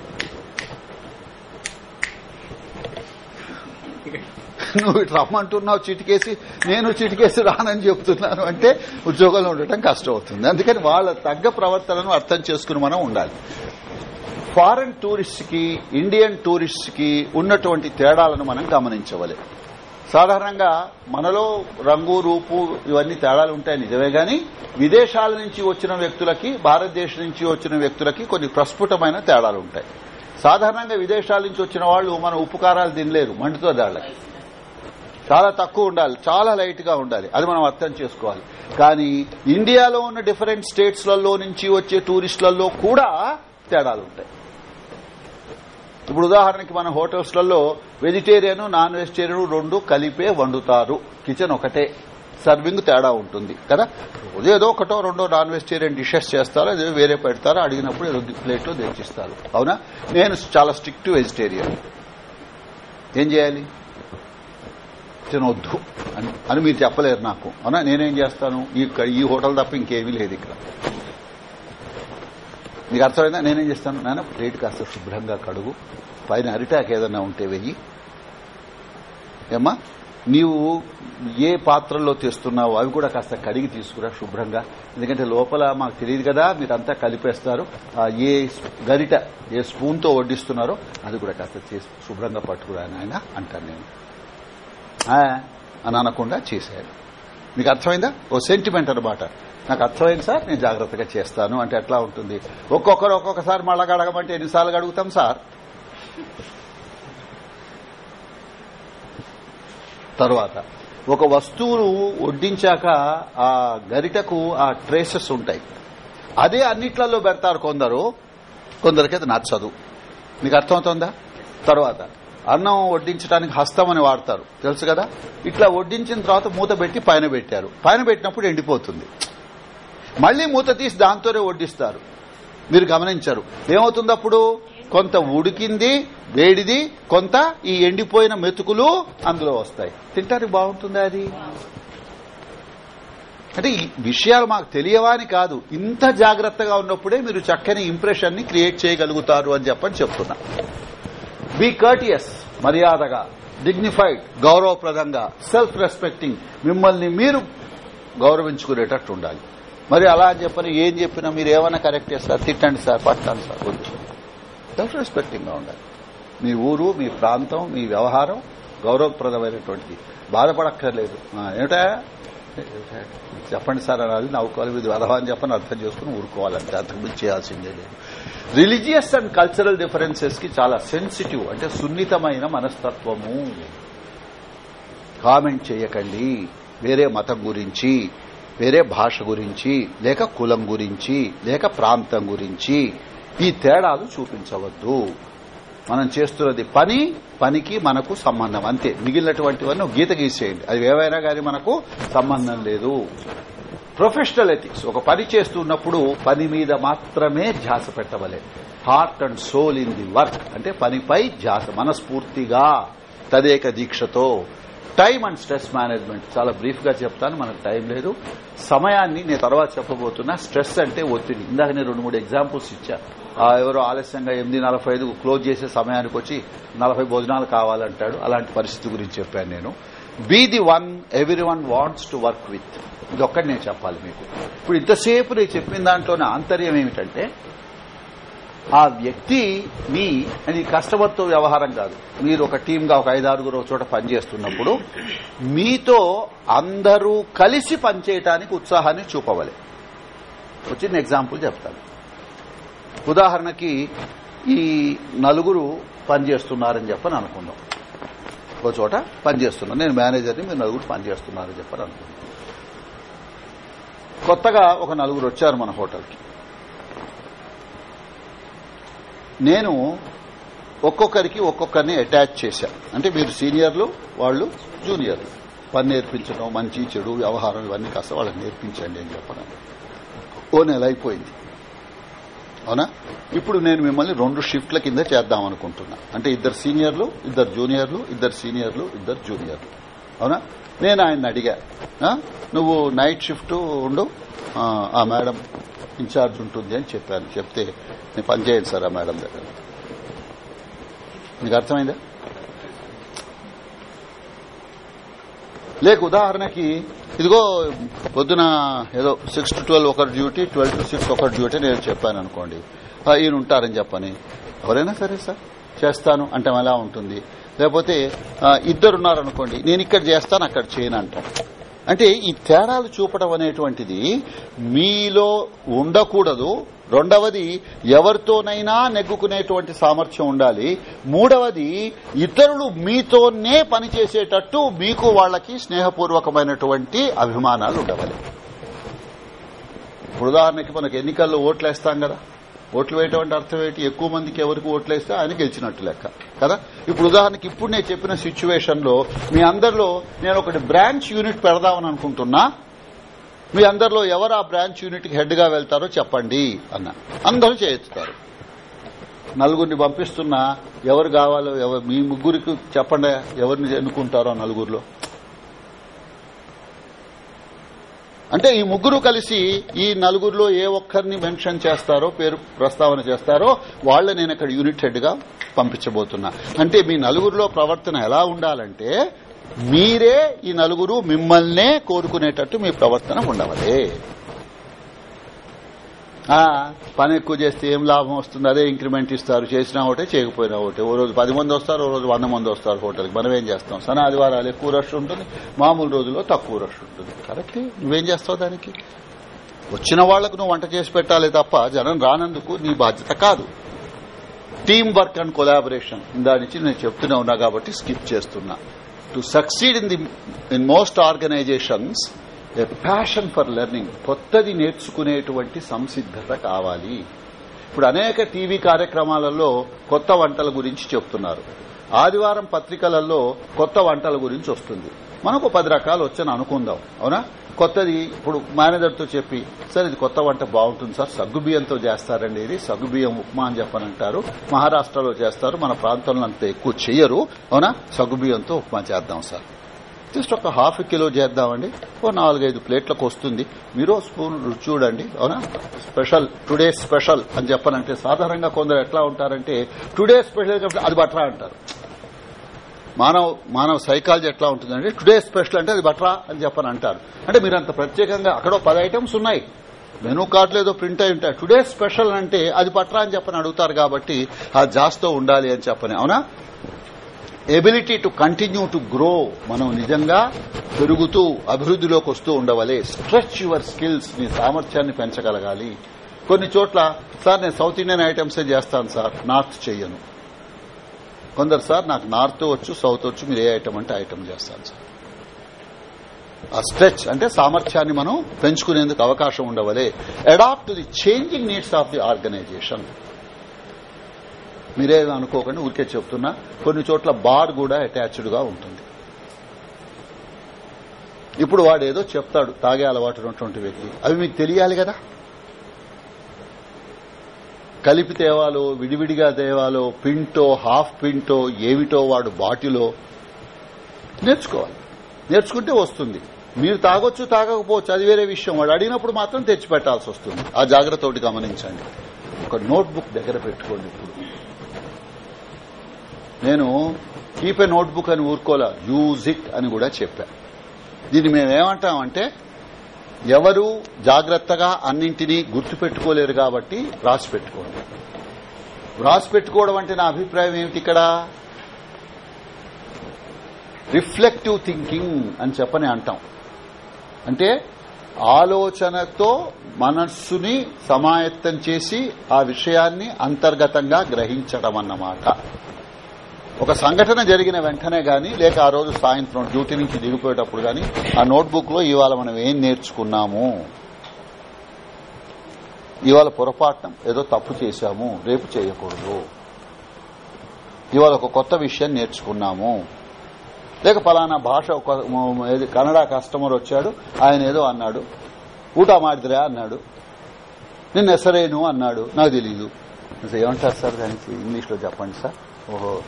నువ్వు ఇటు రమ్మంటున్నావు చిటికేసి నేను చిటికేసి రానని చెప్తున్నాను అంటే ఉద్యోగంలో ఉండటం కష్టం అవుతుంది అందుకని వాళ్ళ తగ్గ ప్రవర్తనను అర్థం చేసుకుని మనం ఉండాలి. ఫారెన్ టూరిస్ట్కి ఇండియన్ టూరిస్ట్కి ఉన్నటువంటి తేడాలను మనం గమనించవాలి. సాధారణంగా మనలో రంగు రూపు ఇవన్నీ తేడాలు ఉంటాయి నిజమే గాని విదేశాల నుంచి వచ్చిన వ్యక్తులకి భారతదేశం నుంచి వచ్చిన వ్యక్తులకి కొన్ని ప్రస్ఫుటమైన తేడాలు ఉంటాయి. సాధారణంగా విదేశాల నుంచి వచ్చిన వాళ్ళు మన ఉపకారాలు తినలేరు మండుతో దాళ్ళకి. చాలా తక్కువ ఉండాలి చాలా లైట్గా ఉండాలి. అది మనం అర్థం చేసుకోవాలి. కానీ ఇండియాలో ఉన్న డిఫరెంట్ స్టేట్స్లలో నుంచి వచ్చే టూరిస్టులలో కూడా తేడాలు ఉంటాయి. ఇప్పుడు ఉదాహరణకి మన హోటల్స్లలో వెజిటేరియన్ నాన్ వెజిటేరియన్ రెండు కలిపే వండుతారు. కిచెన్ ఒకటే. సర్వింగ్ తేడా ఉంటుంది కదా? ఏదో ఒకటో రెండో నాన్ వెజిటేరియన్ డిషెస్ చేస్తారో ఏదో వేరే పెడతారో అడిగినప్పుడు ఏదో ప్లేట్లో తెచ్చిస్తారు. అవునా? నేను చాలా స్ట్రిక్ట్ వెజిటేరియన్. ఏం చేయాలి? తినొద్దు అని అని మీరు చెప్పలేరు నాకు. అవునా? నేనేం చేస్తాను? ఈ ఈ హోటల్ తప్ప ఇంకేమీ లేదు ఇక్కడ. మీకు అర్థమైందా? నేనేం చేస్తాను? నాన్న ప్లేట్ కాస్త శుభ్రంగా కడుగు. పైన అరిటాక్ ఏదన్నా ఉంటే వెయ్యి. ఏమ్మా? నీవు ఏ పాత్రల్లో తెస్తున్నావు అవి కూడా కాస్త కడిగి తీసుకురా శుభ్రంగా. ఎందుకంటే లోపల మాకు తెలియదు కదా మీరంతా కలిపేస్తారు. ఏ గరిట ఏ స్పూన్తో వడ్డిస్తున్నారో అది కూడా కాస్త శుభ్రంగా పట్టుకురా నాయన అంటాను నేను. అని అనకుండా చేశాడు మీకు అర్థమైందా? ఓ సెంటిమెంట్ అనమాట నాకు అర్థమైంది సార్ నేను జాగ్రత్తగా చేస్తాను అంటే ఎట్లా ఉంటుంది? ఒక్కొక్కరు ఒక్కొక్కసారి మళ్ళా అడగమంటే ఎన్నిసార్లు అడుగుతాం సార్? తరువాత ఒక వస్తువును వడ్డించాక ఆ గరిటకు ఆ ట్రేసెస్ ఉంటాయి. అదే అన్నిట్లలో పెడతారు కొందరు. కొందరికి అది నచ్చదు. మీకు అర్థమవుతుందా? తర్వాత అన్నం వడ్డించడానికి హస్తం అని వాడతారు. తెలుసు కదా? ఇట్లా వడ్డించిన తర్వాత మూత పెట్టి పైన పెట్టారు. పైన పెట్టినప్పుడు ఎండిపోతుంది. మళ్ళీ మూత తీసి దాంతోనే వడ్డిస్తారు. మీరు గమనించరు. ఏమవుతుంది అప్పుడు? కొంత ఉడికింది వేడిది కొంత ఈ ఎండిపోయిన మెతుకులు అందులో వస్తాయి. తింటానికి బాగుంటుందా అది? అంటే ఈ విషయాలు మాకు తెలియవాని కాదు. ఇంత జాగ్రత్తగా ఉన్నప్పుడే మీరు చక్కని ఇంప్రెషన్ని క్రియేట్ చేయగలుగుతారు అని చెప్పని చెప్తున్నా. బీ కర్టియస్ మర్యాదగా డిగ్నిఫైడ్ గౌరవప్రదంగా సెల్ఫ్ రెస్పెక్టింగ్ మిమ్మల్ని మీరు గౌరవించుకునేటట్టు ఉండాలి మరి అలా అని చెప్పని ఏం చెప్పినా మీరు ఏమైనా కరెక్ట్ చేస్తారు? తిట్టండి సార్ పట్టండి సార్ వద్దు సెల్ఫ్ రెస్పెక్టింగ్గా ఉండాలి. మీ ఊరు మీ ప్రాంతం మీ వ్యవహారం గౌరవప్రదమైనటువంటిది. బాధపడక్కర్లేదు. ఏమిటా? చెప్పండి సార్ అనాలి నవ్వుకోవాలి ఇది వదవా అని చెప్పని అర్థం చేసుకుని ఊరుకోవాలంటే అంతకుమించి చేయాల్సిందే లేదు. రిలీజియస్ అండ్ కల్చరల్ డిఫరెన్సెస్కి చాలా సెన్సిటివ్ అంటే సున్నితమైన మనస్తత్వము. కామెంట్ చేయకండి. వేరే మతం గురించి వేరే భాష గురించి లేక కులం గురించి లేక ప్రాంతం గురించి ఈ తేడాలు చూపించవద్దు. మనం చేస్తున్నది పని పనికి మనకు సంబంధం. అంతే. మిగిలినటువంటివన్నీ గీత గీసేయండి. అది ఏవైనా కానీ మనకు సంబంధం లేదు. Professional ethics. ఒక పని చేస్తున్నప్పుడు పని మీద మాత్రమే ధ్యాస పెట్టవలే. Heart and soul in the work అంటే పనిపై ధ్యాస మనస్ఫూర్తిగా తదేక దీక్షతో. టైం అండ్ స్ట్రెస్ మేనేజ్మెంట్ చాలా బ్రీఫ్గా చెప్తాను మనకు టైం లేదు. సమయాన్ని నేను తర్వాత చెప్పబోతున్నా. స్ట్రెస్ అంటే ఒత్తిడి. ఇందాక నేను రెండు మూడు ఎగ్జాంపుల్స్ ఇచ్చా. ఎవరో ఆలస్యంగా ఎనిమిది నలభై ఐదు క్లోజ్ చేసే సమయానికి వచ్చి నలభై భోజనాలు కావాలంటాడు. అలాంటి పరిస్థితి గురించి చెప్పాను నేను. Be the one every one wants to work with ఇదొక్కటి నేను చెప్పాలి మీకు. ఇప్పుడు ఇంతసేపు నేను చెప్పిన దాంట్లోనే ఆంతర్యం ఏమిటంటే ఆ వ్యక్తి మీ అది కస్టమర్తో వ్యవహారం కాదు. మీరు ఒక టీంగా ఒక ఐదారుగురు ఒక చోట పనిచేస్తున్నప్పుడు మీతో అందరూ కలిసి పనిచేయటానికి ఉత్సాహాన్ని చూపవలే. వచ్చిన ఎగ్జాంపుల్ చెప్తాను. ఉదాహరణకి ఈ నలుగురు పనిచేస్తున్నారని చెప్పని అనుకుందాం. ఒక చోట పనిచేస్తున్నాను నేను మేనేజర్ని మీరు నలుగురు పనిచేస్తున్నారని చెప్పని అనుకుందాం. కొత్తగా ఒక నలుగురు వచ్చారు మన హోటల్కి. నేను ఒక్కొక్కరికి ఒక్కొక్కరిని అటాచ్ చేశాను అంటే మీరు సీనియర్లు వాళ్ళు జూనియర్లు. పని నేర్పించడం మంచి చెడు వ్యవహారం ఇవన్నీ కాస్త వాళ్ళకి నేర్పించండి అని చెప్పడం. ఓ నెల అయిపోయింది. అవునా? ఇప్పుడు నేను మిమ్మల్ని రెండు షిఫ్ట్ల కింద చేద్దాం అనుకుంటున్నా. అంటే ఇద్దరు సీనియర్లు ఇద్దరు జూనియర్లు ఇద్దరు సీనియర్లు ఇద్దరు జూనియర్లు. అవునా? నేను ఆయన అడిగా నువ్వు నైట్ షిఫ్ట్ ఉండు ఆ, మేడం ఇన్ఛార్జ్ ఉంటుంది అని చెప్పాను. చెప్తే నేను పనిచేయండి సార్ ఆ మేడం దగ్గర. నీకు అర్థమైందా? లేక ఉదాహరణకి ఇదిగో పొద్దున ఏదో సిక్స్ టు ట్వెల్వ్ ఒకటి డ్యూటీ ట్వెల్వ్ టు సిక్స్ ఒకటి డ్యూటీ నేను చెప్పాను అనుకోండి. ఈయన ఉంటారని చెప్పని. ఎవరైనా సరే సార్ చేస్తాను. అంటే ఎలా ఉంటుంది? లేకపోతే ఇద్దరున్నారనుకోండి నేను ఇక్కడ చేస్తాను అక్కడ చేయను అంటాం అంటే ఈ తేడాలు చూపడం అనేటువంటిది మీలో ఉండకూడదు. రెండవది ఎవరితోనైనా నెగ్గుకునేటువంటి సామర్థ్యం ఉండాలి. మూడవది ఇతరులు మీతోనే పనిచేసేటట్టు మీకు వాళ్ళకి స్నేహపూర్వకమైనటువంటి అభిమానాలు ఉండవాలి. ఉదాహరణకి మనకు ఎన్నికల్లో ఓట్లేస్తాం కదా. ఓట్లు వేయటం అంటే అర్థం ఏంటి? ఎక్కువ మందికి ఎవరికి ఓట్లు వేస్తే ఆయన గెలిచినట్టు లెక్క. కదా? ఇప్పుడు ఉదాహరణకి ఇప్పుడు నేను చెప్పిన సిచ్యువేషన్లో మీ అందరిలో నేను ఒకటి బ్రాంచ్ యూనిట్ పెడదామని అనుకుంటున్నా. మీ అందరిలో ఎవరు ఆ బ్రాంచ్ యూనిట్కి హెడ్గా వెళ్తారో చెప్పండి అన్న. అందరూ చేయిస్తారు. నలుగురిని పంపిస్తున్నా ఎవరు కావాలో ఎవరు మీ ముగ్గురికి చెప్పండి ఎవరిని ఎన్నుకుంటారో ఆ నలుగురిలో. అంటే ఈ ముగ్గురు కలిసి ఈ నలుగురిలో ఏ ఒక్కరిని మెన్షన్ చేస్తారో పేరు ప్రస్తావన చేస్తారో వాళ్ళ నేను ఇక్కడ యూనిట్ హెడ్గా పంపించబోతున్నా. అంటే మీ నలుగురిలో ప్రవర్తన ఎలా ఉండాలంటే మీరే ఈ నలుగురు మిమ్మల్నే కోరుకునేటట్టు మీ ప్రవర్తన ఉండవలే. పని ఎక్కువ చేస్తే ఏం లాభం వస్తుంది? అదే ఇంక్రిమెంట్ ఇస్తారు. చేసినా ఒకటే చేయకపోయినా ఒకటే. ఓ రోజు పది మంది వస్తారు ఓ రోజు వంద మంది వస్తారు హోటల్కి. మనం ఏం చేస్తాం? సన ఆదివారాలు ఎక్కువ రష్ ఉంటుంది. మామూలు రోజుల్లో తక్కువ రష్ ఉంటుంది. కరెక్ట్ నువ్వేం చేస్తావు దానికి? వచ్చిన వాళ్ళకు నువ్వు వంట చేసి పెట్టాలి తప్ప జనం రానందుకు నీ బాధ్యత కాదు. టీమ్ వర్క్ అండ్ కొలాబరేషన్ దాని నుంచి నేను చెప్తూనే ఉన్నా కాబట్టి స్కిప్ చేస్తున్నా. To succeed in the in most organisations a passion for learning కొత్తది నేర్చుకునేటువంటి సంసిద్ధత కావాలి. ఇప్పుడు అనేక టీవీ కార్యక్రమాలలో కొత్త వంటల గురించి చెప్తున్నారు. ఆదివారం పత్రికలలో కొత్త వంటల గురించి వస్తుంది. మనకు పది రకాలు వచ్చని అనుకుందాం అవునా? కొత్తది ఇప్పుడు మేనేజర్తో చెప్పి సార్ ఇది కొత్త వంట బాగుంటుంది సార్ సగ్గుబియ్యంతో చేస్తారండి ఇది సగ్గుబియ్యం ఉప్మా అని చెప్పనంటారు. మహారాష్ట్రలో చేస్తారు మన ప్రాంతంలో అంత ఎక్కువ చెయ్యరు అవునా? సగ్గుబియ్యంతో ఉప్మా చేద్దాం సార్. జస్ట్ ఒక హాఫ్ కిలో చేద్దామండి. ఓ నాలుగైదు ప్లేట్లకు వస్తుంది. మీరు స్పూన్ రుచి చూడండి. అవునా? స్పెషల్ టుడే స్పెషల్ అని చెప్పనంటే సాధారణంగా కొందరు ఎట్లా ఉంటారంటే టుడే స్పెషల్ కాబట్టి అది బట్రా అంటారు. మానవ మానవ సైకాలజీ ఎట్లా ఉంటుందంటే టుడే స్పెషల్ అంటే అది బట్రా అని చెప్పని అంటారు అంటే మీరు అంత ప్రత్యేకంగా అక్కడ పది ఐటమ్స్ ఉన్నాయి. మెనూ కార్డులో ప్రింట్ అయి ఉంటాయి. టుడే స్పెషల్ అంటే అది పట్రా అని చెప్పని అడుగుతారు కాబట్టి ఆ జాస్తో ఉండాలి అని చెప్పని. అవునా? Ability to continue to grow మనం నిజంగా పెరుగుతూ అభివృద్దిలోకి వస్తూ ఉండవలే. స్ట్రెచ్ యువర్ స్కిల్స్ నీ సామర్థ్యాన్ని పెంచగలగాలి. కొన్ని చోట్ల సార్ నేను సౌత్ ఇండియన్ ఐటమ్సే చేస్తాను సార్ నార్త్ చెయ్యను. కొందరు సార్ నాకు నార్త్ వచ్చు సౌత్ వచ్చు మీరు ఏ ఐటమ్ అంటే ఐటమ్ చేస్తాను సార్. ఆ స్ట్రెచ్ అంటే సామర్థ్యాన్ని మనం పెంచుకునేందుకు అవకాశం ఉండవలే. Adapt the changing needs of the organisation మీరేమి అనుకోకండి ఊరికే చెప్తున్నా. కొన్ని చోట్ల బార్ కూడా అటాచ్డ్గా ఉంటుంది. ఇప్పుడు వాడు ఏదో చెప్తాడు తాగే అలవాటు ఉన్నటువంటి వ్యక్తి. అవి మీకు తెలియాలి కదా? కలిపి తేవాలో విడివిడిగా తేవాలో పింటో హాఫ్ పింటో ఏమిటో వాడు బాటిలో నేర్చుకోవాలి. నేర్చుకుంటే వస్తుంది. మీరు తాగొచ్చు తాగకపోవచ్చు అది వేరే విషయం. వాడు అడిగినప్పుడు మాత్రం తెచ్చిపెట్టాల్సి వస్తుంది. ఆ జాగ్రత్త ఒకటి గమనించండి. ఒక నోట్బుక్ దగ్గర పెట్టుకోండి ఇప్పుడు. నేను కీప్ ఏ నోట్బుక్ అని ఊరుకోలే యూజ్ ఇట్ అని కూడా చెప్పా. దీన్ని మేమేమంటామంటే ఎవరు జాగ్రత్తగా అన్నింటినీ గుర్తుపెట్టుకోలేరు కాబట్టి రాసి పెట్టుకోండి. రాసి పెట్టుకోవడం అంటే నా అభిప్రాయం ఏమిటి ఇక్కడ? రిఫ్లెక్టివ్ థింకింగ్ అని చెప్పని అంటాం. అంటే ఆలోచనతో మనస్సుని సమాయత్తం చేసి ఆ విషయాన్ని అంతర్గతంగా గ్రహించడం అన్నమాట ఒక సంఘటన జరిగిన వెంటనే గాని లేక ఆ రోజు సాయంత్రం డ్యూటీ నుంచి దిగిపోయేటప్పుడు గాని ఆ నోట్బుక్లో ఇవాళ మనం ఏం నేర్చుకున్నాము? ఇవాళ పొరపాటున ఏదో తప్పు చేశాము రేపు చేయకూడదు. ఇవాళ ఒక కొత్త విషయం నేర్చుకున్నాము. లేక పలానా భాష ఒక కన్నడ కస్టమర్ వచ్చాడు ఆయన ఏదో అన్నాడు. ఊట మాడిదిరా అన్నాడు. నిన్న ఎసరేను అన్నాడు. నాకు తెలియదు ఏమంటారు సార్ దానికి? ఇంగ్లీష్లో చెప్పండి సార్. ఓహో.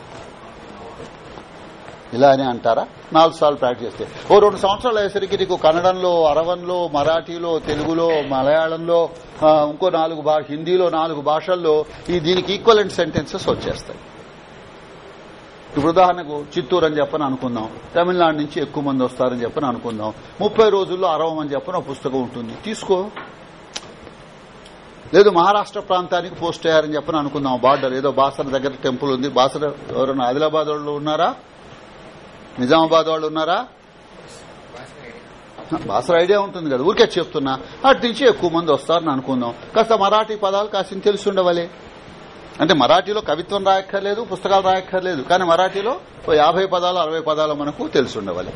ఇలా అని అంటారా? నాలుగు సార్లు ప్రాక్టీస్ చేస్తే. ఓ రెండు సంవత్సరాలు అయ్యేసరికి నీకు కన్నడంలో అరవన్లో మరాఠీలో తెలుగులో మలయాళంలో ఇంకో నాలుగు భాష హిందీలో నాలుగు భాషల్లో ఈ దీనికి ఈక్వలెంట్ సెంటెన్సెస్ వచ్చేస్తాయి. ఇప్పుడు ఉదాహరణకు చిత్తూరు అని చెప్పని అనుకుందాం. తమిళనాడు నుంచి ఎక్కువ మంది వస్తారని చెప్పని అనుకుందాం. ముప్పై రోజుల్లో అరవం అని చెప్పని ఒక పుస్తకం ఉంటుంది. తీసుకో. లేదు మహారాష్ట్ర ప్రాంతానికి పోస్ట్ అయ్యారని చెప్పని అనుకుందాం. బార్డర్ ఏదో బాసర దగ్గర టెంపుల్ ఉంది. బాసర ఎవరైనా ఆదిలాబాద్ వాళ్ళు ఉన్నారా? నిజామాబాద్ వాళ్ళు ఉన్నారా? బాసర ఐడియా ఉంటుంది కదా ఊరికే చెప్తున్నా. అటు నుంచి ఎక్కువ మంది వస్తారని అనుకుందాం. కాస్త మరాఠీ పదాలు కాసిన తెలిసి ఉండవలే. అంటే మరాఠీలో కవిత్వం రాయక్కర్లేదు పుస్తకాలు రాయక్కర్లేదు కానీ మరాఠీలో యాభై పదాలు అరవై పదాలు మనకు తెలిసి ఉండవాలి.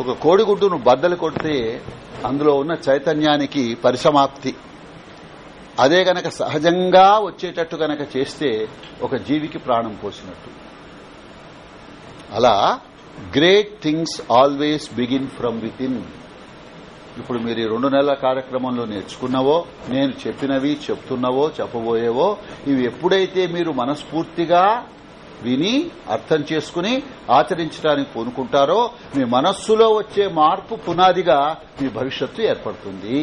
ఒక కోడిగుడ్డును బద్దలు కొడితే అందులో ఉన్న చైతన్యానికి పరిసమాప్తి. అదే గనక సహజంగా వచ్చేటట్టు గనక చేస్తే ఒక జీవికి ప్రాణం పోసినట్టు. అలా great things always begin from within ఇప్పుడు మీరు ఈ రెండు నెలల కార్యక్రమంలో నేర్చుకున్నవో నేను చెప్పినవి చెప్తున్నవో చెప్పబోయేవో ఇవి ఎప్పుడైతే మీరు మనస్ఫూర్తిగా విని అర్థం చేసుకుని ఆచరించడానికి పూనుకుంటారో మీ మనస్సులో వచ్చే మార్పు పునాదిగా మీ భవిష్యత్తు ఏర్పడుతుంది.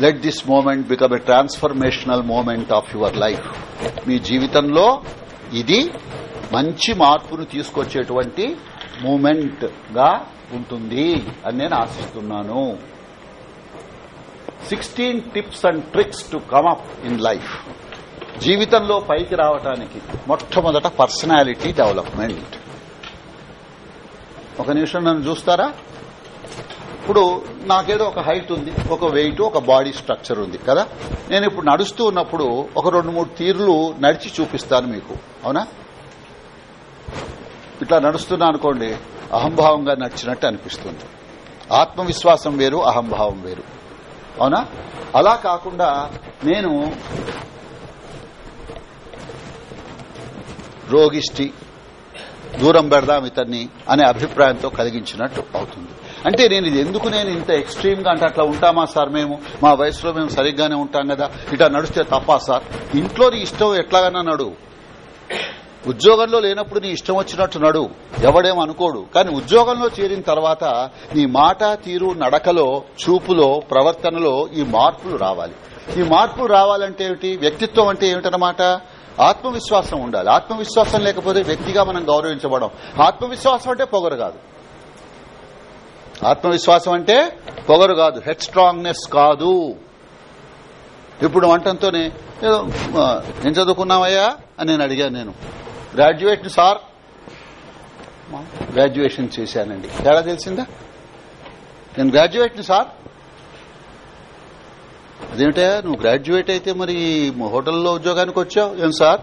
Let this moment become a transformational moment of your life మీ జీవితంలో ఇది మంచి మార్పును తీసుకొచ్చేటువంటి మూమెంట్గా ఉంటుంది అని నేను ఆశిస్తున్నాను. Sixteen tips and tricks to come up in life జీవితంలో పైకి రావటానికి మొట్టమొదట పర్సనాలిటీ డెవలప్మెంట్. ఒక నిమిషం నన్ను చూస్తారా? ఇప్పుడు నాకేదో ఒక హైట్ ఉంది ఒక వెయిట్ ఒక బాడీ స్ట్రక్చర్ ఉంది కదా? నేను ఇప్పుడు నడుస్తూ ఉన్నప్పుడు ఒక రెండు మూడు తీర్లు నడిచి చూపిస్తాను మీకు అవునా? ఇట్లా నడుస్తున్నా అనుకోండి అహంభావంగా నడిచినట్టు అనిపిస్తుంది. ఆత్మవిశ్వాసం వేరు అహంభావం వేరు అవునా? అలా కాకుండా నేను రోగిష్టి దూరం పెడదాం ఇతన్ని అనే అభిప్రాయంతో కలిగించినట్టు అవుతుంది. అంటే నేను ఇది ఎందుకు నేను ఇంత ఎక్స్ట్రీమ్గా అంటే అట్లా ఉంటామా సార్ మేము? మా వయసులో మేము సరిగ్గానే ఉంటాం కదా. ఇట్లా నడిస్తే తప్పా సార్? ఇంట్లో నీ ఇష్టం ఎట్లాగన్నా నడు. ఉద్యోగంలో లేనప్పుడు నీ ఇష్టం వచ్చినట్టు నడు. ఎవడేం అనుకోడు. కానీ ఉద్యోగంలో చేరిన తర్వాత నీ మాట తీరు నడకలో చూపులో ప్రవర్తనలో ఈ మార్పులు రావాలి. ఈ మార్పులు రావాలంటే ఏమిటి? వ్యక్తిత్వం అంటే ఏమిటనమాట ఆత్మవిశ్వాసం ఉండాలి. ఆత్మవిశ్వాసం లేకపోతే వ్యక్తిగా మనం గౌరవించబడం. ఆత్మవిశ్వాసం అంటే పొగరు కాదు. ఆత్మవిశ్వాసం అంటే పొగరు కాదు హెడ్ స్ట్రాంగ్నెస్ కాదు. ఇప్పుడు వంటంతోనే ఏదో ఏం చదువుకున్నావయ్యా అని నేను అడిగాను నేను. గ్రాడ్యుయేట్ సార్ గ్రాడ్యుయేషన్ చేశానండి. తేడా తెలిసిందా? నేను గ్రాడ్యుయేట్ సార్ అదేమిటా నువ్వు గ్రాడ్యుయేట్ అయితే మరి హోటల్లో ఉద్యోగానికి వచ్చావు? ఏం సార్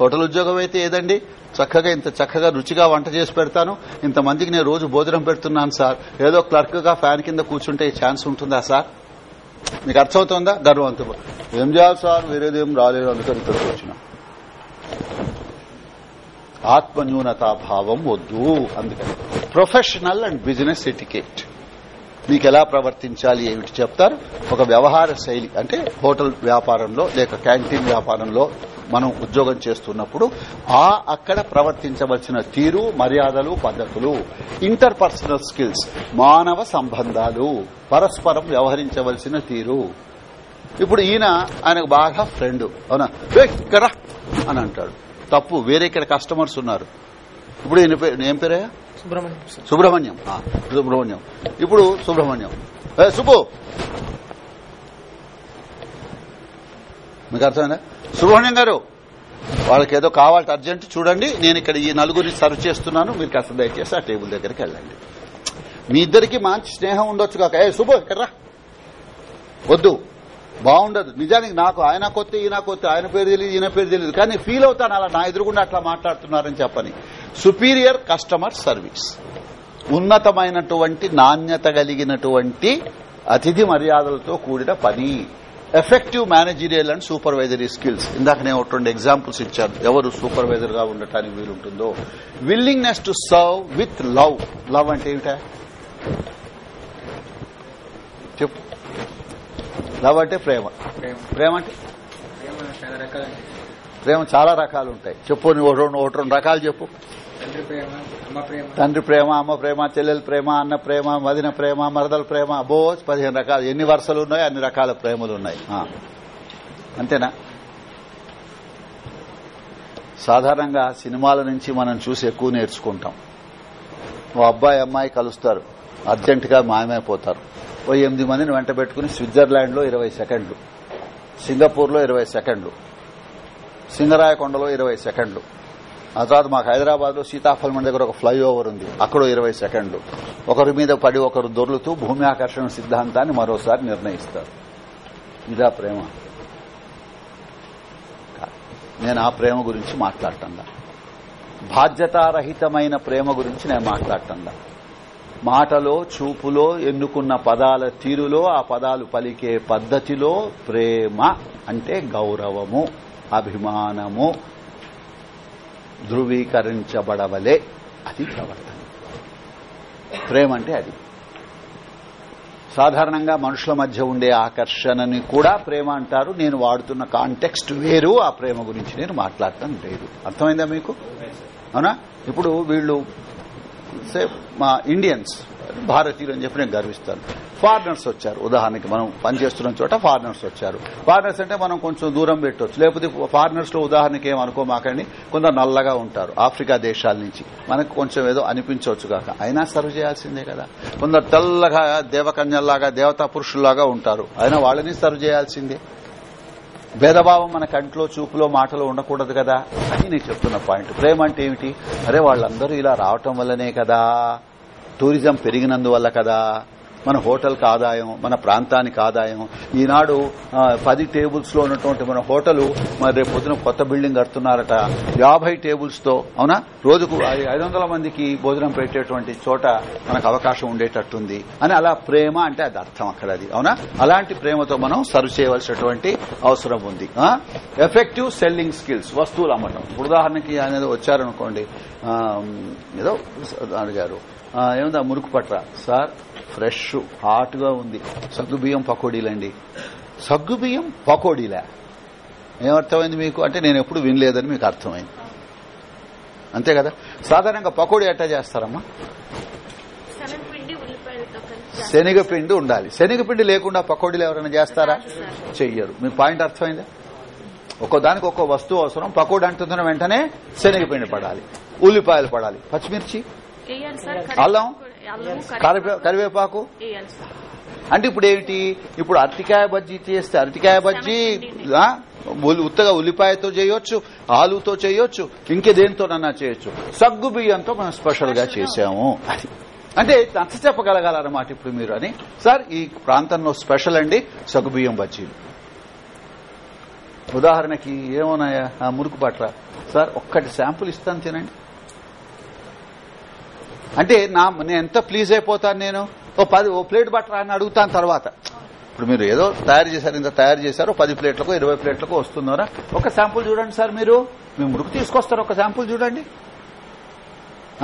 హోటల్ ఉద్యోగం అయితే ఏదండి? చక్కగా ఇంత చక్కగా రుచిగా వంట చేసి పెడతాను. ఇంతమందికి నేను రోజు భోజనం పెడుతున్నాను సార్. ఏదో క్లర్క్గా ఫ్యాన్ కింద కూర్చుంటే ఛాన్స్ ఉంటుందా సార్? మీకు అర్థమవుతుందా? గర్వంతో ఏం చేయాలి సార్? వేరేదేం రాలేదు అందుకని ఇక్కడికి వచ్చిన. ఆత్మన్యూనతాభావం వద్దు అందుకని. Professional and business etiquette. మీకు ఎలా ప్రవర్తించాలి ఏమిటి చెప్తారు? ఒక వ్యవహార శైలి అంటే హోటల్ వ్యాపారంలో లేక క్యాంటీన్ వ్యాపారంలో మనం ఉద్యోగం చేస్తున్నప్పుడు ఆ అక్కడ ప్రవర్తించవలసిన తీరు మర్యాదలు పద్ధతులు ఇంటర్ పర్సనల్ స్కిల్స్ మానవ సంబంధాలు పరస్పరం వ్యవహరించవలసిన తీరు. ఇప్పుడు ఈయన ఆయనకు బాగా ఫ్రెండ్ అవునా? "ఏయ్, ఇక్కడ రా" అని అంటాడు. తప్పు వేరే ఇక్కడ కస్టమర్స్ ఉన్నారు. ఇప్పుడు ఈయన పేరు ఏం పేరయ్యా? సుబ్రహ్మణ్యం ఆ, సుబ్రహ్మణ్యం. ఇప్పుడు సుబ్రహ్మణ్యం. సుబ్బు! మీకు అర్థమైందా? సుబ్రహ్మణ్యం గారు వాళ్ళకి ఏదో కావాలంటే అర్జెంట్ చూడండి నేను ఇక్కడ ఈ నలుగురిని సర్వ్ చేస్తున్నాను మీరు కాస్త దయచేసి ఆ టేబుల్ దగ్గరికి వెళ్ళండి. మీ ఇద్దరికి మంచి స్నేహం ఉండొచ్చు కాక. ఏ సుబ్బు ఇక్కడ వద్దు. బాగుండదు. నిజానికి నాకు ఆయన కొత్త ఈయన కొత్త ఆయన పేరు తెలియదు ఈయన పేరు తెలియదు. కానీ ఫీల్ అవుతాను అలా నా ఎదురుగుండా అట్లా మాట్లాడుతున్నారని చెప్పని. సుపీరియర్ కస్టమర్ సర్వీస్ ఉన్నతమైనటువంటి నాణ్యత కలిగినటువంటి అతిథి మర్యాదలతో కూడిన పని. Effective managerial and supervisory skills ఇందాక నేను ఒక రెండు ఎగ్జాంపుల్స్ ఇచ్చాను. ఎవరు సూపర్వైజర్గా ఉండటానికి వీలుంటుందో. Willingness to serve with love love అంటే ఏమిటా? చెప్పు. లవ్ అంటే ప్రేమ. ప్రేమ. అంటే? ప్రేమ చాలా రకాలు ఉంటాయి. చెప్పు నువ్వు రెండు ఒకటి రెండు రకాలు చెప్పు. తండ్రి ప్రేమ అమ్మ ప్రేమ. చెల్లెల ప్రేమ అన్న ప్రేమ వదిన ప్రేమ మరదల ప్రేమ అబో పదిహేను రకాలు. ఎన్ని వరుసలు ఉన్నాయో అన్ని రకాల ప్రేమలు ఉన్నాయి. అంతేనా? సాధారణంగా సినిమాల నుంచి మనం చూసి ఎక్కువ నేర్చుకుంటాం. ఓ అబ్బాయి అమ్మాయి కలుస్తారు. అర్జెంట్గా మాయమైపోతారు. ఓ ఎనిమిది మందిని వెంట పెట్టుకుని స్విట్జర్లాండ్లో ఇరవై సెకండ్లు. సింగపూర్లో ఇరవై సెకండ్లు. సింగరాయకొండలో ఇరవై సెకండ్లు. ఆ తర్వాత మాకు హైదరాబాద్లో సీతాఫలం దగ్గర ఒక ఫ్లైఓవర్ ఉంది. అక్కడ ఇరవై సెకండ్లు. ఒకరి మీద పడి ఒకరు దొర్లుతూ భూమి ఆకర్షణ సిద్ధాంతాన్ని మరోసారి నిర్ణయిస్తారు. ఇదా ప్రేమ. నేను ఆ ప్రేమ గురించి మాట్లాడటంలా. బాధ్యతారహితమైన ప్రేమ గురించి నేను మాట్లాడటంలా. మాటలో చూపులో ఎన్నుకున్న పదాల తీరులో ఆ పదాలు పలికే పద్ధతిలో ప్రేమ అంటే గౌరవము అభిమానము ధృవీకరించబడవలే. అది ప్రవర్తన. ప్రేమ అంటే అది. సాధారణంగా మనుషుల మధ్య ఉండే ఆకర్షణని కూడా ప్రేమ అంటారు. నేను వాడుతున్న కాంటెక్స్ట్ వేరు ఆ ప్రేమ గురించి నేను మాట్లాడటం లేదు. అర్థమైందా మీకు? అవునా? ఇప్పుడు వీళ్ళు సే మా ఇండియన్స్ భారతీయులు అని చెప్పి నేను గర్విస్తాను. ఫారినర్స్ వచ్చారు. ఉదాహరణకి మనం పనిచేస్తున్న చోట ఫారినర్స్ వచ్చారు. ఫారినర్స్ అంటే మనం కొంచెం దూరం పెట్టవచ్చు లేకపోతే ఫారినర్స్లో ఉదాహరణకి ఏమనుకో మాకండి కొందరు నల్లగా ఉంటారు. ఆఫ్రికా దేశాల నుంచి. మనకు కొంచెం ఏదో అనిపించవచ్చు కాక. అయినా సర్వ్ చేయాల్సిందే కదా. కొందరు తెల్లగా దేవకన్యల్లాగా దేవతా పురుషుల్లాగా ఉంటారు. అయినా వాళ్ళని సర్వ్ చేయాల్సిందే. భేదభావం మన కంట్లో చూపులో మాటలో ఉండకూడదు కదా అని నేను చెప్తున్న పాయింట్. ప్రేమ అంటే ఏమిటి? అరే వాళ్ళందరూ ఇలా రావటం వల్లనే కదా టూరిజం పెరిగినందువల్ల కదా మన హోటల్కి ఆదాయం మన ప్రాంతానికి ఆదాయం. ఈనాడు పది టేబుల్స్లో ఉన్నటువంటి మన హోటల్ మరి రేపు పొద్దున కొత్త బిల్డింగ్ కడుతున్నారట. యాభై టేబుల్స్తో అవునా? రోజుకు ఐదు వందల మందికి భోజనం పెట్టేటువంటి చోట మనకు అవకాశం ఉండేటట్టుంది. అని అలా ప్రేమ అంటే అది అర్థం అక్కడ అది అవునా? అలాంటి ప్రేమతో మనం సర్వ్ చేయవలసినటువంటి అవసరం ఉంది. ఎఫెక్టివ్ సెల్లింగ్ స్కిల్స్ వస్తువులు అమ్మటం. ఉదాహరణకి అనేది వచ్చారనుకోండి ఏదో అడిగారు. ఆ, ఏముందా మురుకు పట్ర. సార్ ఫ్రెష్ హాట్గా ఉంది. సగ్గు బియ్యం పకోడీలండి. సగ్గుబియ్యం పకోడీలా? ఏమర్థమైంది మీకు? అంటే నేను ఎప్పుడు వినలేదని మీకు అర్థమైంది. అంతే కదా? సాధారణంగా పకోడీ ఎట్టా చేస్తారమ్మా? శనగపిండి ఉండాలి. శనగపిండి లేకుండా పకోడీలు ఎవరైనా చేస్తారా? చెయ్యరు. మీ పాయింట్ అర్థమైందా? ఒక్కో దానికి ఒక్కో వస్తువు అవసరం. పకోడీ అంటున్న వెంటనే శనగపిండి పడాలి. ఉల్లిపాయలు పడాలి. పచ్చిమిర్చి? అల్లం? అల్లం కరివే- కరివేపాకు? అంటే ఇప్పుడు ఏమిటి? ఇప్పుడు అరటికాయ బజ్జీ చేస్తే అరటికాయ బజ్జీ ఉత్తగా ఉల్లిపాయతో చేయొచ్చు ఆలుతో చేయొచ్చు ఇంకే దేనితోనన్నా చేయొచ్చు. సగ్గు బియ్యంతో మనం స్పెషల్గా చేశాము. అది. అంటే నచ్చ చెప్పగలగాలన్నమాట ఇప్పుడు మీరు అని. సార్ ఈ ప్రాంతంలో స్పెషల్ అండి సగ్గు బియ్యం బజ్జీలు ఉదాహరణకి ఏమోనాయా ఆ మురుకు పట్ల సార్ ఒక్కటి శాంపుల్ ఇస్తాను తినండి. అంటే నా నేను ఎంత ప్లీజ్ అయిపోతాను నేను? ఓ పది ఓ ప్లేట్ బట్టర్ అని అడుగుతాను తర్వాత. ఇప్పుడు మీరు ఏదో తయారు చేశారు ఇంత తయారు చేశారు పది ప్లేట్లకు ఇరవై ప్లేట్లకు వస్తున్నారా? ఒక శాంపుల్ చూడండి సార్ మీరు. మీ మురుకు తీసుకొస్తారు ఒక శాంపుల్ చూడండి.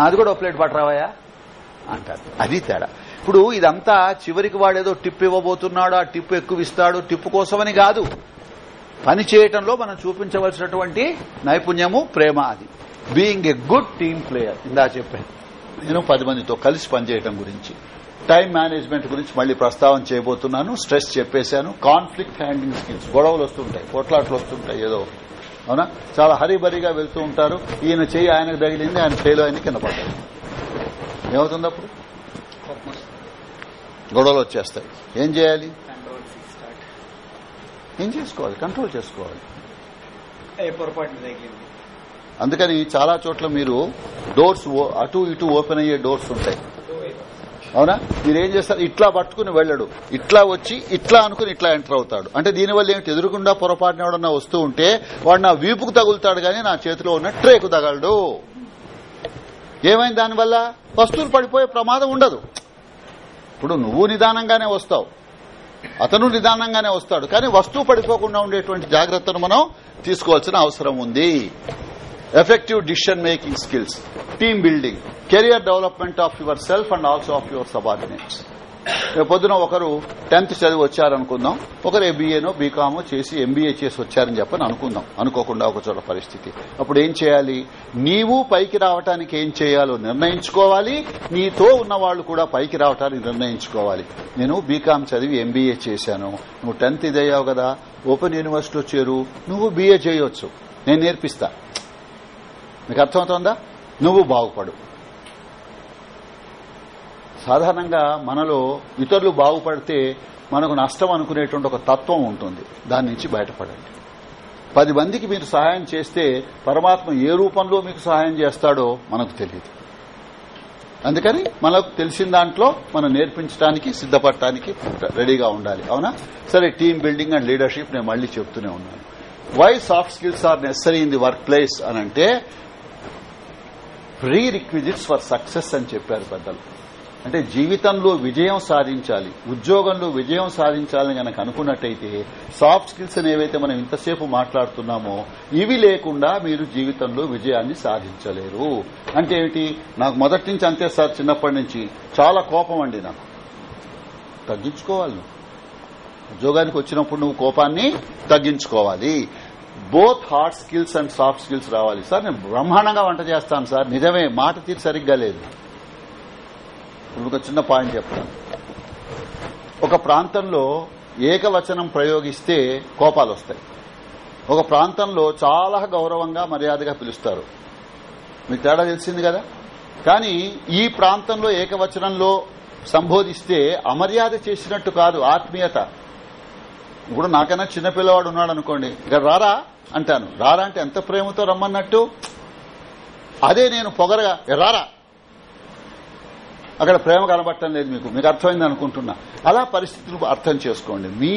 అది కూడా ఓ ప్లేట్ బట్టర్ అవయా అంటారు. అది తేడా. ఇప్పుడు ఇదంతా చివరికి వాడేదో టిప్ ఇవ్వబోతున్నాడు ఆ టిప్ ఎక్కువ ఇస్తాడు టిప్ కోసమని కాదు. పని చేయటంలో మనం చూపించవలసినటువంటి నైపుణ్యము ప్రేమ అది. Being a good team player ఇందా చెప్పాను. నేను పది మందితో కలిసి పనిచేయడం గురించి టైం మేనేజ్మెంట్ గురించి మళ్ళీ ప్రస్తావన చేయబోతున్నాను స్ట్రెస్ చెప్పేశాను కాన్ఫ్లిక్ట్ హ్యాండింగ్ స్కిల్స్ గొడవలు వస్తుంటాయి కొట్లాట్లు వస్తుంటాయి ఏదో అవునా? చాలా హరిబరిగా వెళ్తూ ఉంటారు. ఈయన చెయ్యి ఆయనకు తగిలింది ఆయన ఫెయిల్ ఆయన కింద పడ్డాడు. ఏమవుతుంది అప్పుడు? గొడవలు వచ్చేస్తాయి. ఏం చేయాలి? ఏం చేసుకోవాలి? కంట్రోల్ చేసుకోవాలి. పొరపాటు తగిలింది? అందుకని చాలా చోట్ల మీరు డోర్స్ ఓ- అటు ఇటు ఓపెన్ అయ్యే డోర్స్ ఉంటాయి. అవునా? మీరు ఏం చేస్తారు? ఇట్లా పట్టుకుని వెళ్ళడు. ఇట్లా వచ్చి ఇట్లా అనుకుని ఇట్లా ఎంటర్ అవుతాడు. అంటే దీనివల్ల ఏమిటి? ఎదురుకుండా పొరపాటున ఎవడన్నా వస్తూ ఉంటే వాడు నా వీపుకు తగులుతాడు కానీ నా చేతిలో ఉన్న ట్రేకు తగలడు. ఏమైంది దానివల్ల? వస్తువులు పడిపోయే ప్రమాదం ఉండదు. ఇప్పుడు నువ్వు నిదానంగానే వస్తావు. అతను నిదానంగానే వస్తాడు. కానీ వస్తువు పడిపోకుండా ఉండేటువంటి జాగ్రత్తను మనం తీసుకోవాల్సిన అవసరం ఉంది. Effective decision making skills team building career development of yourself and also of your subordinates రేపు పొద్దున ఒకరు టెన్త్ చదివి వచ్చారనుకుందాం ఒకరు ఎంబీఏనో బీకామో చేసి ఎంబీఏ చేసి వచ్చారని చెప్పని అనుకుందాం. అనుకోకుండా ఒక చోట పరిస్థితి. అప్పుడు ఏం చేయాలి? నీవు పైకి రావటానికి ఏం చేయాలో నిర్ణయించుకోవాలి. నీతో ఉన్న వాళ్ళు కూడా పైకి రావటానికి నిర్ణయించుకోవాలి. నేను బీకామ్ చదివి ఎంబీఏ చేశాను. నువ్వు టెన్త్ ఇదయ్యావు కదా. ఓపెన్ యూనివర్సిటీలో చేరు. నువ్వు బీఏ చేయొచ్చు. నేను నేర్పిస్తా. మీకు అర్థమవుతోందా నువ్వు బాగుపడు. సాధారణంగా మనలో ఇతరులు బాగుపడితే మనకు నష్టం అనుకునేటువంటి ఒక తత్వం ఉంటుంది. దాని నుంచి బయటపడండి. పది మందికి మీరు సహాయం చేస్తే పరమాత్మ ఏ రూపంలో మీకు సహాయం చేస్తాడో మనకు తెలియదు. అందుకని మనకు తెలిసిన దాంట్లో మనం నేర్పించడానికి సిద్దపడటానికి రెడీగా ఉండాలి. అవునా? సరే టీమ్ బిల్డింగ్ అండ్ లీడర్షిప్ నేను మళ్ళీ చెప్తూనే ఉన్నాను. Why soft skills are necessary in the workplace అని అంటే ప్రీ రిక్విజిట్స్ ఫర్ సక్సెస్ అని చెప్పారు పెద్దలు. అంటే జీవితంలో విజయం సాధించాలి ఉద్యోగంలో విజయం సాధించాలని గనక అనుకున్నట్టయితే సాఫ్ట్ స్కిల్స్ అనేవైతే ఏవైతే మనం ఇంతసేపు మాట్లాడుతున్నామో ఇవి లేకుండా మీరు జీవితంలో విజయాన్ని సాధించలేరు. అంటే ఏమిటి? నాకు మొదటి నుంచి అంతే సార్ చిన్నప్పటి నుంచి. చాలా కోపం అండి నాకు. తగ్గించుకోవాలి ఉద్యోగానికి వచ్చినప్పుడు నువ్వు కోపాన్ని తగ్గించుకోవాలి. Both hard skills and soft skills రావాలి. సార్ నేను బ్రహ్మాండంగా వంట చేస్తాను సార్. నిజమే మాట తీరు సరిగ్గా లేదు. ఇప్పుడు ఒక చిన్న పాయింట్ చెప్తాను. ఒక ప్రాంతంలో ఏకవచనం ప్రయోగిస్తే కోపాలు వస్తాయి. ఒక ప్రాంతంలో చాలా గౌరవంగా మర్యాదగా పిలుస్తారు. మీకు తేడా తెలిసింది కదా? కానీ ఈ ప్రాంతంలో ఏకవచనంలో సంబోధిస్తే అమర్యాద చేసినట్టు కాదు ఆత్మీయత. ఇప్పుడు నాకైనా చిన్నపిల్లవాడు ఉన్నాడు అనుకోండి ఇక రారా అంటాను. రారా అంటే ఎంత ప్రేమతో రమ్మన్నట్టు? అదే నేను పొగరగా రారా. అక్కడ ప్రేమ కనబడటం లేదు మీకు. మీకు అర్థమైంది అనుకుంటున్నా. అలా పరిస్థితులు అర్థం చేసుకోండి. మీ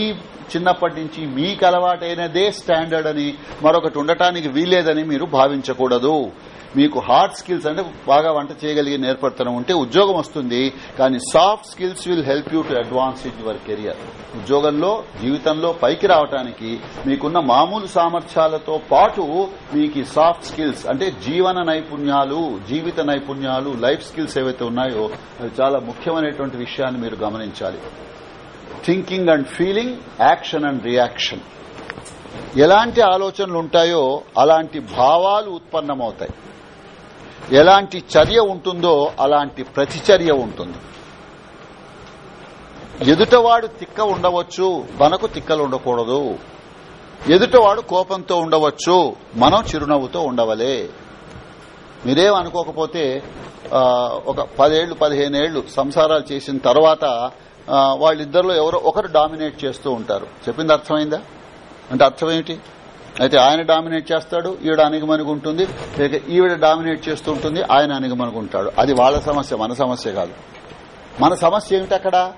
చిన్నప్పటి నుంచి మీకు అలవాటైనదే స్టాండర్డ్ అని మరొకటి ఉండటానికి వీలేదని మీరు భావించకూడదు. మీకు హార్డ్ స్కిల్స్ అంటే బాగా వంట చేయగలిగే నేర్పడతనం ఉంటే ఉద్యోగం వస్తుంది కానీ soft skills will help you to advance in your career. ఉద్యోగంలో జీవితంలో పైకి రావడానికి మీకున్న మామూలు సామర్థ్యాలతో పాటు మీకు సాఫ్ట్ స్కిల్స్ అంటే జీవన నైపుణ్యాలు జీవిత నైపుణ్యాలు లైఫ్ స్కిల్స్ ఏవైతే ఉన్నాయో అది చాలా ముఖ్యమైనటువంటి విషయాన్ని మీరు గమనించాలి. Thinking and feeling action and reaction ఎలాంటి ఆలోచనలు ఉంటాయో అలాంటి భావాలు ఉత్పన్నమవుతాయి. ఎలాంటి చర్య ఉంటుందో అలాంటి ప్రతిచర్య ఉంటుంది. ఎదుటవాడు తిక్క ఉండవచ్చు మనకు తిక్కలు ఉండకూడదు. ఎదుటవాడు కోపంతో ఉండవచ్చు మనం చిరునవ్వుతో ఉండవలే. మీరేం అనుకోకపోతే ఒక పదేళ్ళు పదిహేనేళ్ళు సంసారాలు చేసిన తర్వాత వాళ్ళిద్దరిలో ఎవరో ఒకరు డామినేట్ చేస్తూ ఉంటారు. చెప్పింది అర్థమైందా? అంటే అర్థం ఏమిటి అయితే ఆయన డామినేట్ చేస్తాడు ఈవిడ అణిగమణిగి ఉంటుంది లేక ఈవిడ డామినేట్ చేస్తూ ఉంటుంది ఆయన అణిగమణిగి ఉంటాడు అది వాళ్ళ సమస్య మన సమస్య కాదు. మన సమస్య ఏమిటి అక్కడ?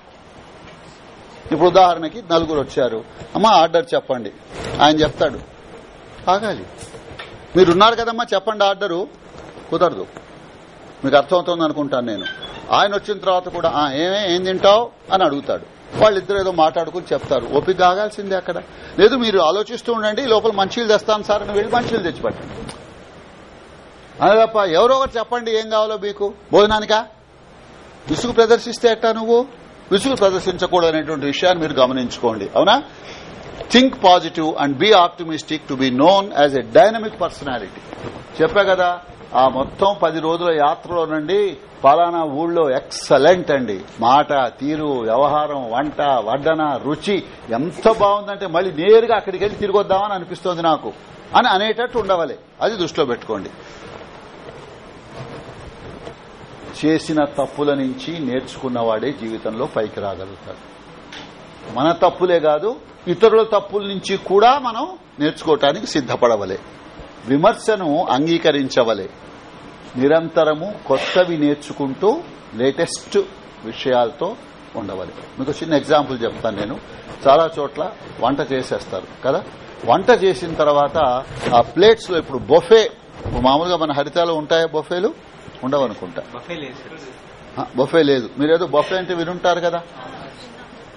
ఇప్పుడు ఉదాహరణకి నలుగురు వచ్చారు. అమ్మా ఆర్డర్ చెప్పండి. ఆయన చెప్తాడు. ఆగాలి. మీరున్నారు కదమ్మా చెప్పండి ఆర్డరు. కుదరదు. మీకు అర్థమవుతుంది అనుకుంటాను నేను. ఆయన వచ్చిన తర్వాత కూడా "ఆ, ఏమే ఏం తింటావు? అని అడుగుతాడు. వాళ్ళిద్దరు ఏదో మాట్లాడుకుని చెప్తారు. ఓపిక కాగాల్సిందే అక్కడ. లేదు మీరు ఆలోచిస్తూ ఉండండి లోపల మంచిలు తెస్తాను సార్ అని వెళ్ళి మంచిలు తెచ్చిపెట్టండి. అదే తప్ప ఎవరో ఒకరు చెప్పండి ఏం కావాలో మీకు. భోజనానికా? విసుగు ప్రదర్శిస్తే ఎట్టా నువ్వు? విసుగు ప్రదర్శించకూడదనేటువంటి విషయాన్ని మీరు గమనించుకోండి. అవునా? Think positive and be optimistic to be known as a dynamic personality చెప్పా కదా ఆ మొత్తం పది రోజుల యాత్రలో నుండి పలానా ఊళ్ళో ఎక్సలెంట్ అండి. మాట తీరు వ్యవహారం వంట వడ్డన రుచి ఎంత బాగుందంటే మళ్ళీ నేరుగా అక్కడికి వెళ్ళి తిరిగొద్దామని అనిపిస్తోంది నాకు. అని అనేటట్టు ఉండవలే. అది దృష్టిలో పెట్టుకోండి. చేసిన తప్పుల నుంచి నేర్చుకున్నవాడే జీవితంలో పైకి రాగలుగుతాడు. మన తప్పులే కాదు ఇతరుల తప్పుల నుంచి కూడా మనం నేర్చుకోవటానికి సిద్దపడవలే విమర్శను అంగీకరించవలే. నిరంతరము కొత్తవి నేర్చుకుంటూ లేటెస్ట్ విషయాలతో ఉండవాలి. మీకు చిన్న ఎగ్జాంపుల్ చెప్తాను నేను. చాలా చోట్ల వంట చేసేస్తారు కదా? వంట చేసిన తర్వాత ఆ ప్లేట్స్లో ఇప్పుడు బొఫే మామూలుగా మన హరితాలో ఉంటాయా బొఫేలు? ఉండవు అనుకుంటా బఫే లేదు. లేదు. మీరేదో బొఫే అంటే వినుంటారు కదా?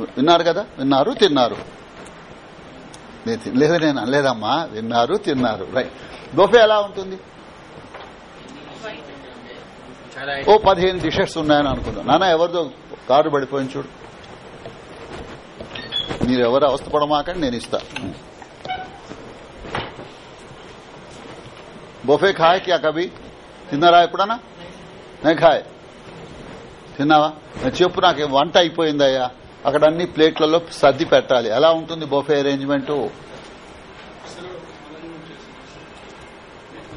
విన్నారు కదా? విన్నారు తిన్నారు. నేను తినలేదు నేను అనలేదమ్మా. విన్నారు తిన్నారు. రైట్. బొఫే ఎలా ఉంటుంది? ఓ పదిహేను డిషెస్ ఉన్నాయని అనుకుందాం. నాన్న ఎవరిదో కారు పడిపోయింది చూడు. మీరు ఎవరు అవస్థపడమాకండి నేను ఇస్తా. బొఫే ఖాయ్ క్యా కవి తిన్నారా ఎప్పుడన్నా? నేను ఖాయ్ తిన్నావా చెప్పు నాకు వంట అయిపోయిందయ్యా? అక్కడ అన్ని ప్లేట్లలో సర్ది పెట్టాలి. ఎలా ఉంటుంది బొఫే అరేంజ్మెంట్?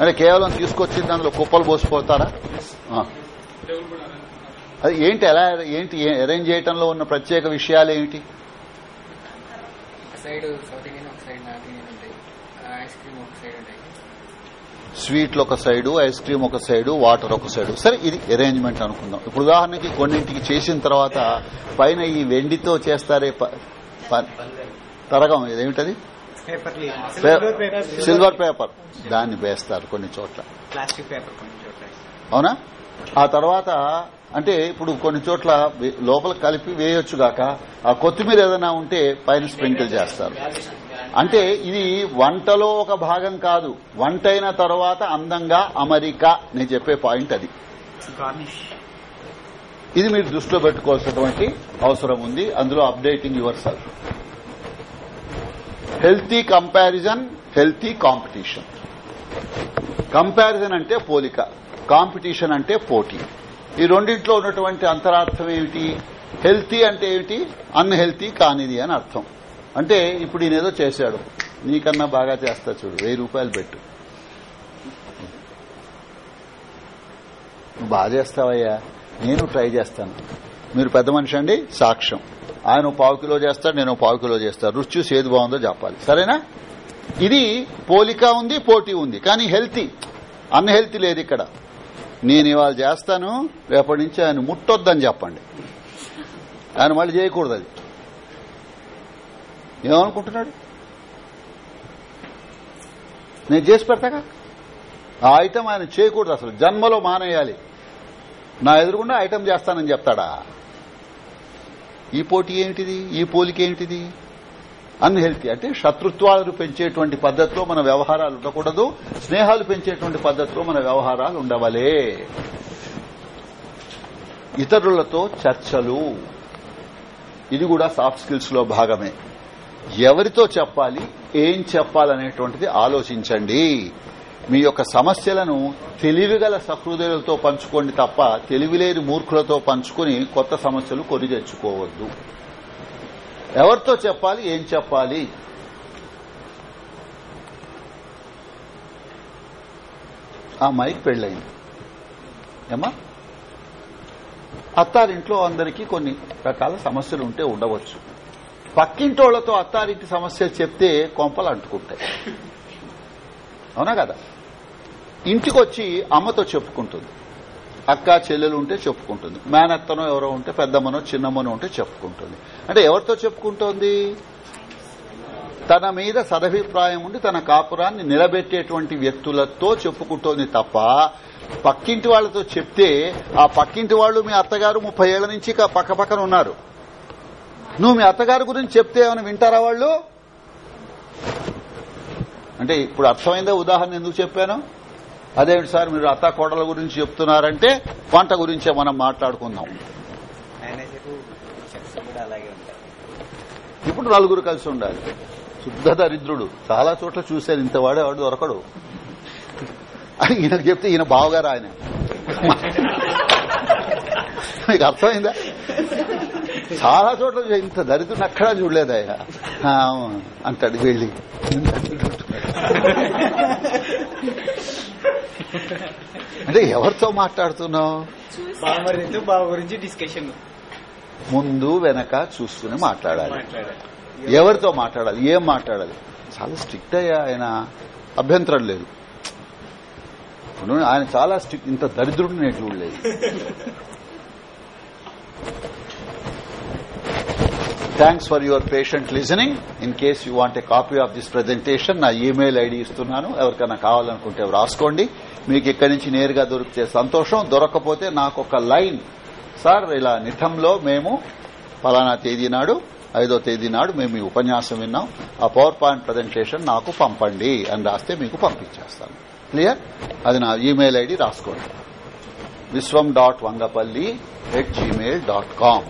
అంటే కేవలం తీసుకొచ్చింది అందులో కుప్పలు పోసిపోతారా. అది ఏంటి ఎలా ఏంటి అరేంజ్ చేయటంలో ఉన్న ప్రత్యేక విషయాలు ఏమిటి? స్వీట్లు ఒక సైడు ఐస్ క్రీమ్ ఒక సైడు వాటర్ ఒక సైడు. సరే ఇది అరేంజ్మెంట్ అనుకుందాం. ఇప్పుడు ఉదాహరణకి కొన్నింటికి చేసిన తర్వాత పైన ఈ వెండితో చేస్తారే తరగం ఇదేమిటది సిల్వర్ పేపర్ సిల్వర్ పేపర్ దాన్ని వేస్తారు కొన్ని చోట్ల. ప్లాస్టిక్ పేపర్ కొన్ని చోట్ల అవునా? ఆ తర్వాత అంటే ఇప్పుడు కొన్ని చోట్ల లోపల కలిపి వేయొచ్చు గాక ఆ కొత్తిమీర ఏదైనా ఉంటే పైన స్ప్రింకిల్ చేస్తారు. అంటే ఇది వంటలో ఒక భాగం కాదు. వంట అయిన తర్వాత అందంగా అమరిక నేను చెప్పే పాయింట్ అది. గార్నిష్ ఇది మీరు దృష్టిలో పెట్టుకోవాల్సినటువంటి అవసరం ఉంది. అందులో updating yourself healthy comparison healthy competition. Comparison అంటే పోలిక కాంపిటీషన్ అంటే పోటీ. ఈ రెండింట్లో ఉన్నటువంటి అంతరార్థం ఏమిటి? హెల్తీ అంటే ఏమిటి? అన్హెల్తీ కానిది అని అర్థం. అంటే ఇప్పుడు ఈయనేదో చేశాడు. నీకన్నా బాగా చేస్తా చూడు వెయ్యి రూపాయలు పెట్టు. నువ్వు బాగా చేస్తావయ్యా. నేను ట్రై చేస్తాను. మీరు పెద్ద మనిషి అండి సాక్ష్యం. ఆయన పావు కిలో చేస్తాడు నేను పావు కిలో చేస్తాను రుచి చూసి ఏది బాగుందో చెప్పాలి. సరేనా? ఇది పోలిక ఉంది పోటీ ఉంది కానీ హెల్తీ. అన్హెల్తీ లేదు ఇక్కడ. నేను ఇవాళ చేస్తాను రేపటి నుంచి ఆయన ముట్టొద్దని చెప్పండి. ఆయన మళ్ళీ చేయకూడదు అది. ఏమనుకుంటున్నాడు? నేను చేసి పెడతాగా? ఆ ఐటమ్ ఆయన చేయకూడదు అసలు. జన్మలో మానేయాలి. నా ఎదురుగుండా ఐటమ్ చేస్తానని చెప్తాడా? ఈ పోటీ ఏమిటిది? ఈ పోలిక అన్హెల్తీ అంటే శత్రుత్వాలను పెంచేటువంటి పద్ధతిలో మన వ్యవహారాలు ఉండకూడదు. స్నేహాలు పెంచేటువంటి పద్ధతిలో మన వ్యవహారాలు ఉండవలే. ఇతరులతో చర్చలు. ఇది కూడా సాఫ్ట్ స్కిల్స్లో భాగమే. ఎవరితో చెప్పాలి? ఏం చెప్పాలనేటువంటిది ఆలోచించండి. మీ యొక్క సమస్యలను తెలివిగల సహృదయులతో పంచుకోండి తప్ప తెలివిలేని మూర్ఖులతో పంచుకుని కొత్త సమస్యలు కొని తెచ్చుకోవద్దు. ఎవరితో చెప్పాలి? ఏం చెప్పాలి? ఆ మైక్ పెళ్ళయింది. ఏమా అత్తారింట్లో అందరికీ కొన్ని రకాల సమస్యలు ఉంటే ఉండవచ్చు. పక్కింటోళ్ళతో అత్తారింటి సమస్యలు చెప్తే కొంపలు అంటుకుంటాయి. అవునా కదా? ఇంటికొచ్చి అమ్మతో చెప్పుకుంటుంది. అక్క చెల్లెలు ఉంటే చెప్పుకుంటుంది. మేనత్తనో ఎవరో ఉంటే పెద్దమ్మనో చిన్నమ్మనో ఉంటే చెప్పుకుంటుంది. అంటే ఎవరితో చెప్పుకుంటోంది? తన మీద సదభిప్రాయం ఉండి తన కాపురాన్ని నిలబెట్టేటువంటి వ్యక్తులతో చెప్పుకుంటోంది తప్ప పక్కింటి వాళ్ళతో చెప్తే ఆ పక్కింటి వాళ్ళు మీ అత్తగారు ముప్పై ఏళ్ళ నుంచి పక్క పక్కన ఉన్నారు. నువ్వు మీ అత్తగారి గురించి చెప్తే ఏమైనా వింటారా వాళ్ళు? అంటే ఇప్పుడు అర్థమైందా? ఉదాహరణ ఎందుకు చెప్పాను? అదేమిటి సార్ మీరు అత్త కోడల గురించి చెప్తున్నారంటే వంట గురించే మనం మాట్లాడుకుందాం. ఇప్పుడు నలుగురు కలిసి ఉండాలి. శుద్ధ దరిద్రుడు. చాలా చోట్ల చూశాను ఇంత వాడేవాడు దొరకడు. అని ఈయనకు చెప్తే ఈయన బావగారు ఆయన. మీకు అర్థమైందా? చాలా చోట్ల ఇంత దరిద్రుడు అక్కడా చూడలేదయ్యా. ఆ, అంటాడు వెళ్ళి. అంటే ఎవరితో మాట్లాడుతున్నావు? బావ గురించి డిస్కషన్ ముందు వెనక చూసుకుని మాట్లాడాలి. ఎవరితో మాట్లాడాలి? ఏం మాట్లాడాలి? చాలా స్ట్రిక్ట్ అయ్యా ఆయన. అభ్యంతరం లేదు. ఆయన చాలా స్ట్రిక్ట్ ఇంత దరిద్రుడు నేను చూడలేదు. Thanks for your patient listening in case you want a copy of this presentation నా ఈమెయిల్ ఐడి ఇస్తున్నాను. ఎవరికైనా కావాలనుకుంటే రాసుకోండి మీకు ఇక్కడి నుంచి నేరుగా దొరికితే సంతోషం. దొరకపోతే నాకు ఒక లైన్. సార్ ఇలా నిఠంలో మేము ఫలానా తేదీ నాడు ఐదో తేదీ నాడు మేము ఈ ఉపన్యాసం విన్నాం. ఆ పవర్ పాయింట్ ప్రజెంటేషన్ నాకు పంపండి అని రాస్తే మీకు పంపించేస్తాను. క్లియర్ అది నా ఈమెయిల్ ఐడి. రాసుకోండి. Vishwam dot Vangapalli at Gmail dot com.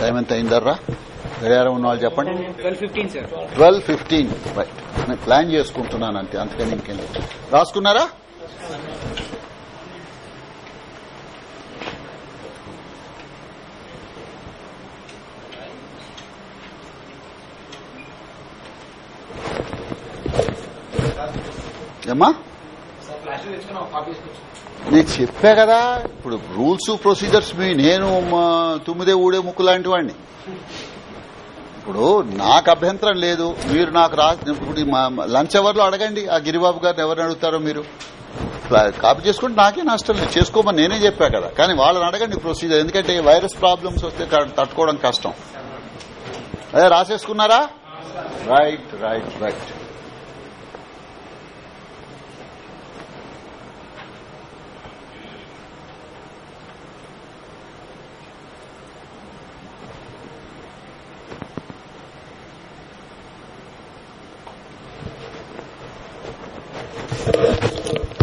Time ఎంత అయిందర్రా? గడియారం ఉన్న వాళ్ళు చెప్పండి. ట్వెల్వ్ ఫిఫ్టీన్ రైట్ నేను ప్లాన్ చేసుకుంటున్నాను అంతే అంతకని ఇంకేం రాసుకున్నారా? ఏమ్మా నేను చెప్పా కదా ఇప్పుడు రూల్స్ ప్రొసీజర్స్ మీ నేను మా తుమ్మిదే ఊడే ముక్కు లాంటి వాడిని ఇప్పుడు నాకు అభ్యంతరం లేదు మీరు నాకు రా ఇప్పుడు లంచ్ అవర్లో అడగండి ఆ గిరిబాబు గారిని ఎవరిని అడుగుతారో మీరు. కాపీ చేసుకుంటే నాకే నష్టం లేదు చేసుకోమని నేనే చెప్పా కదా కానీ వాళ్ళని అడగండి ప్రొసీజర్ ఎందుకంటే వైరస్ ప్రాబ్లమ్స్ వస్తే తట్టుకోవడం కష్టం. అదే రాసేసుకున్నారా? Right right right.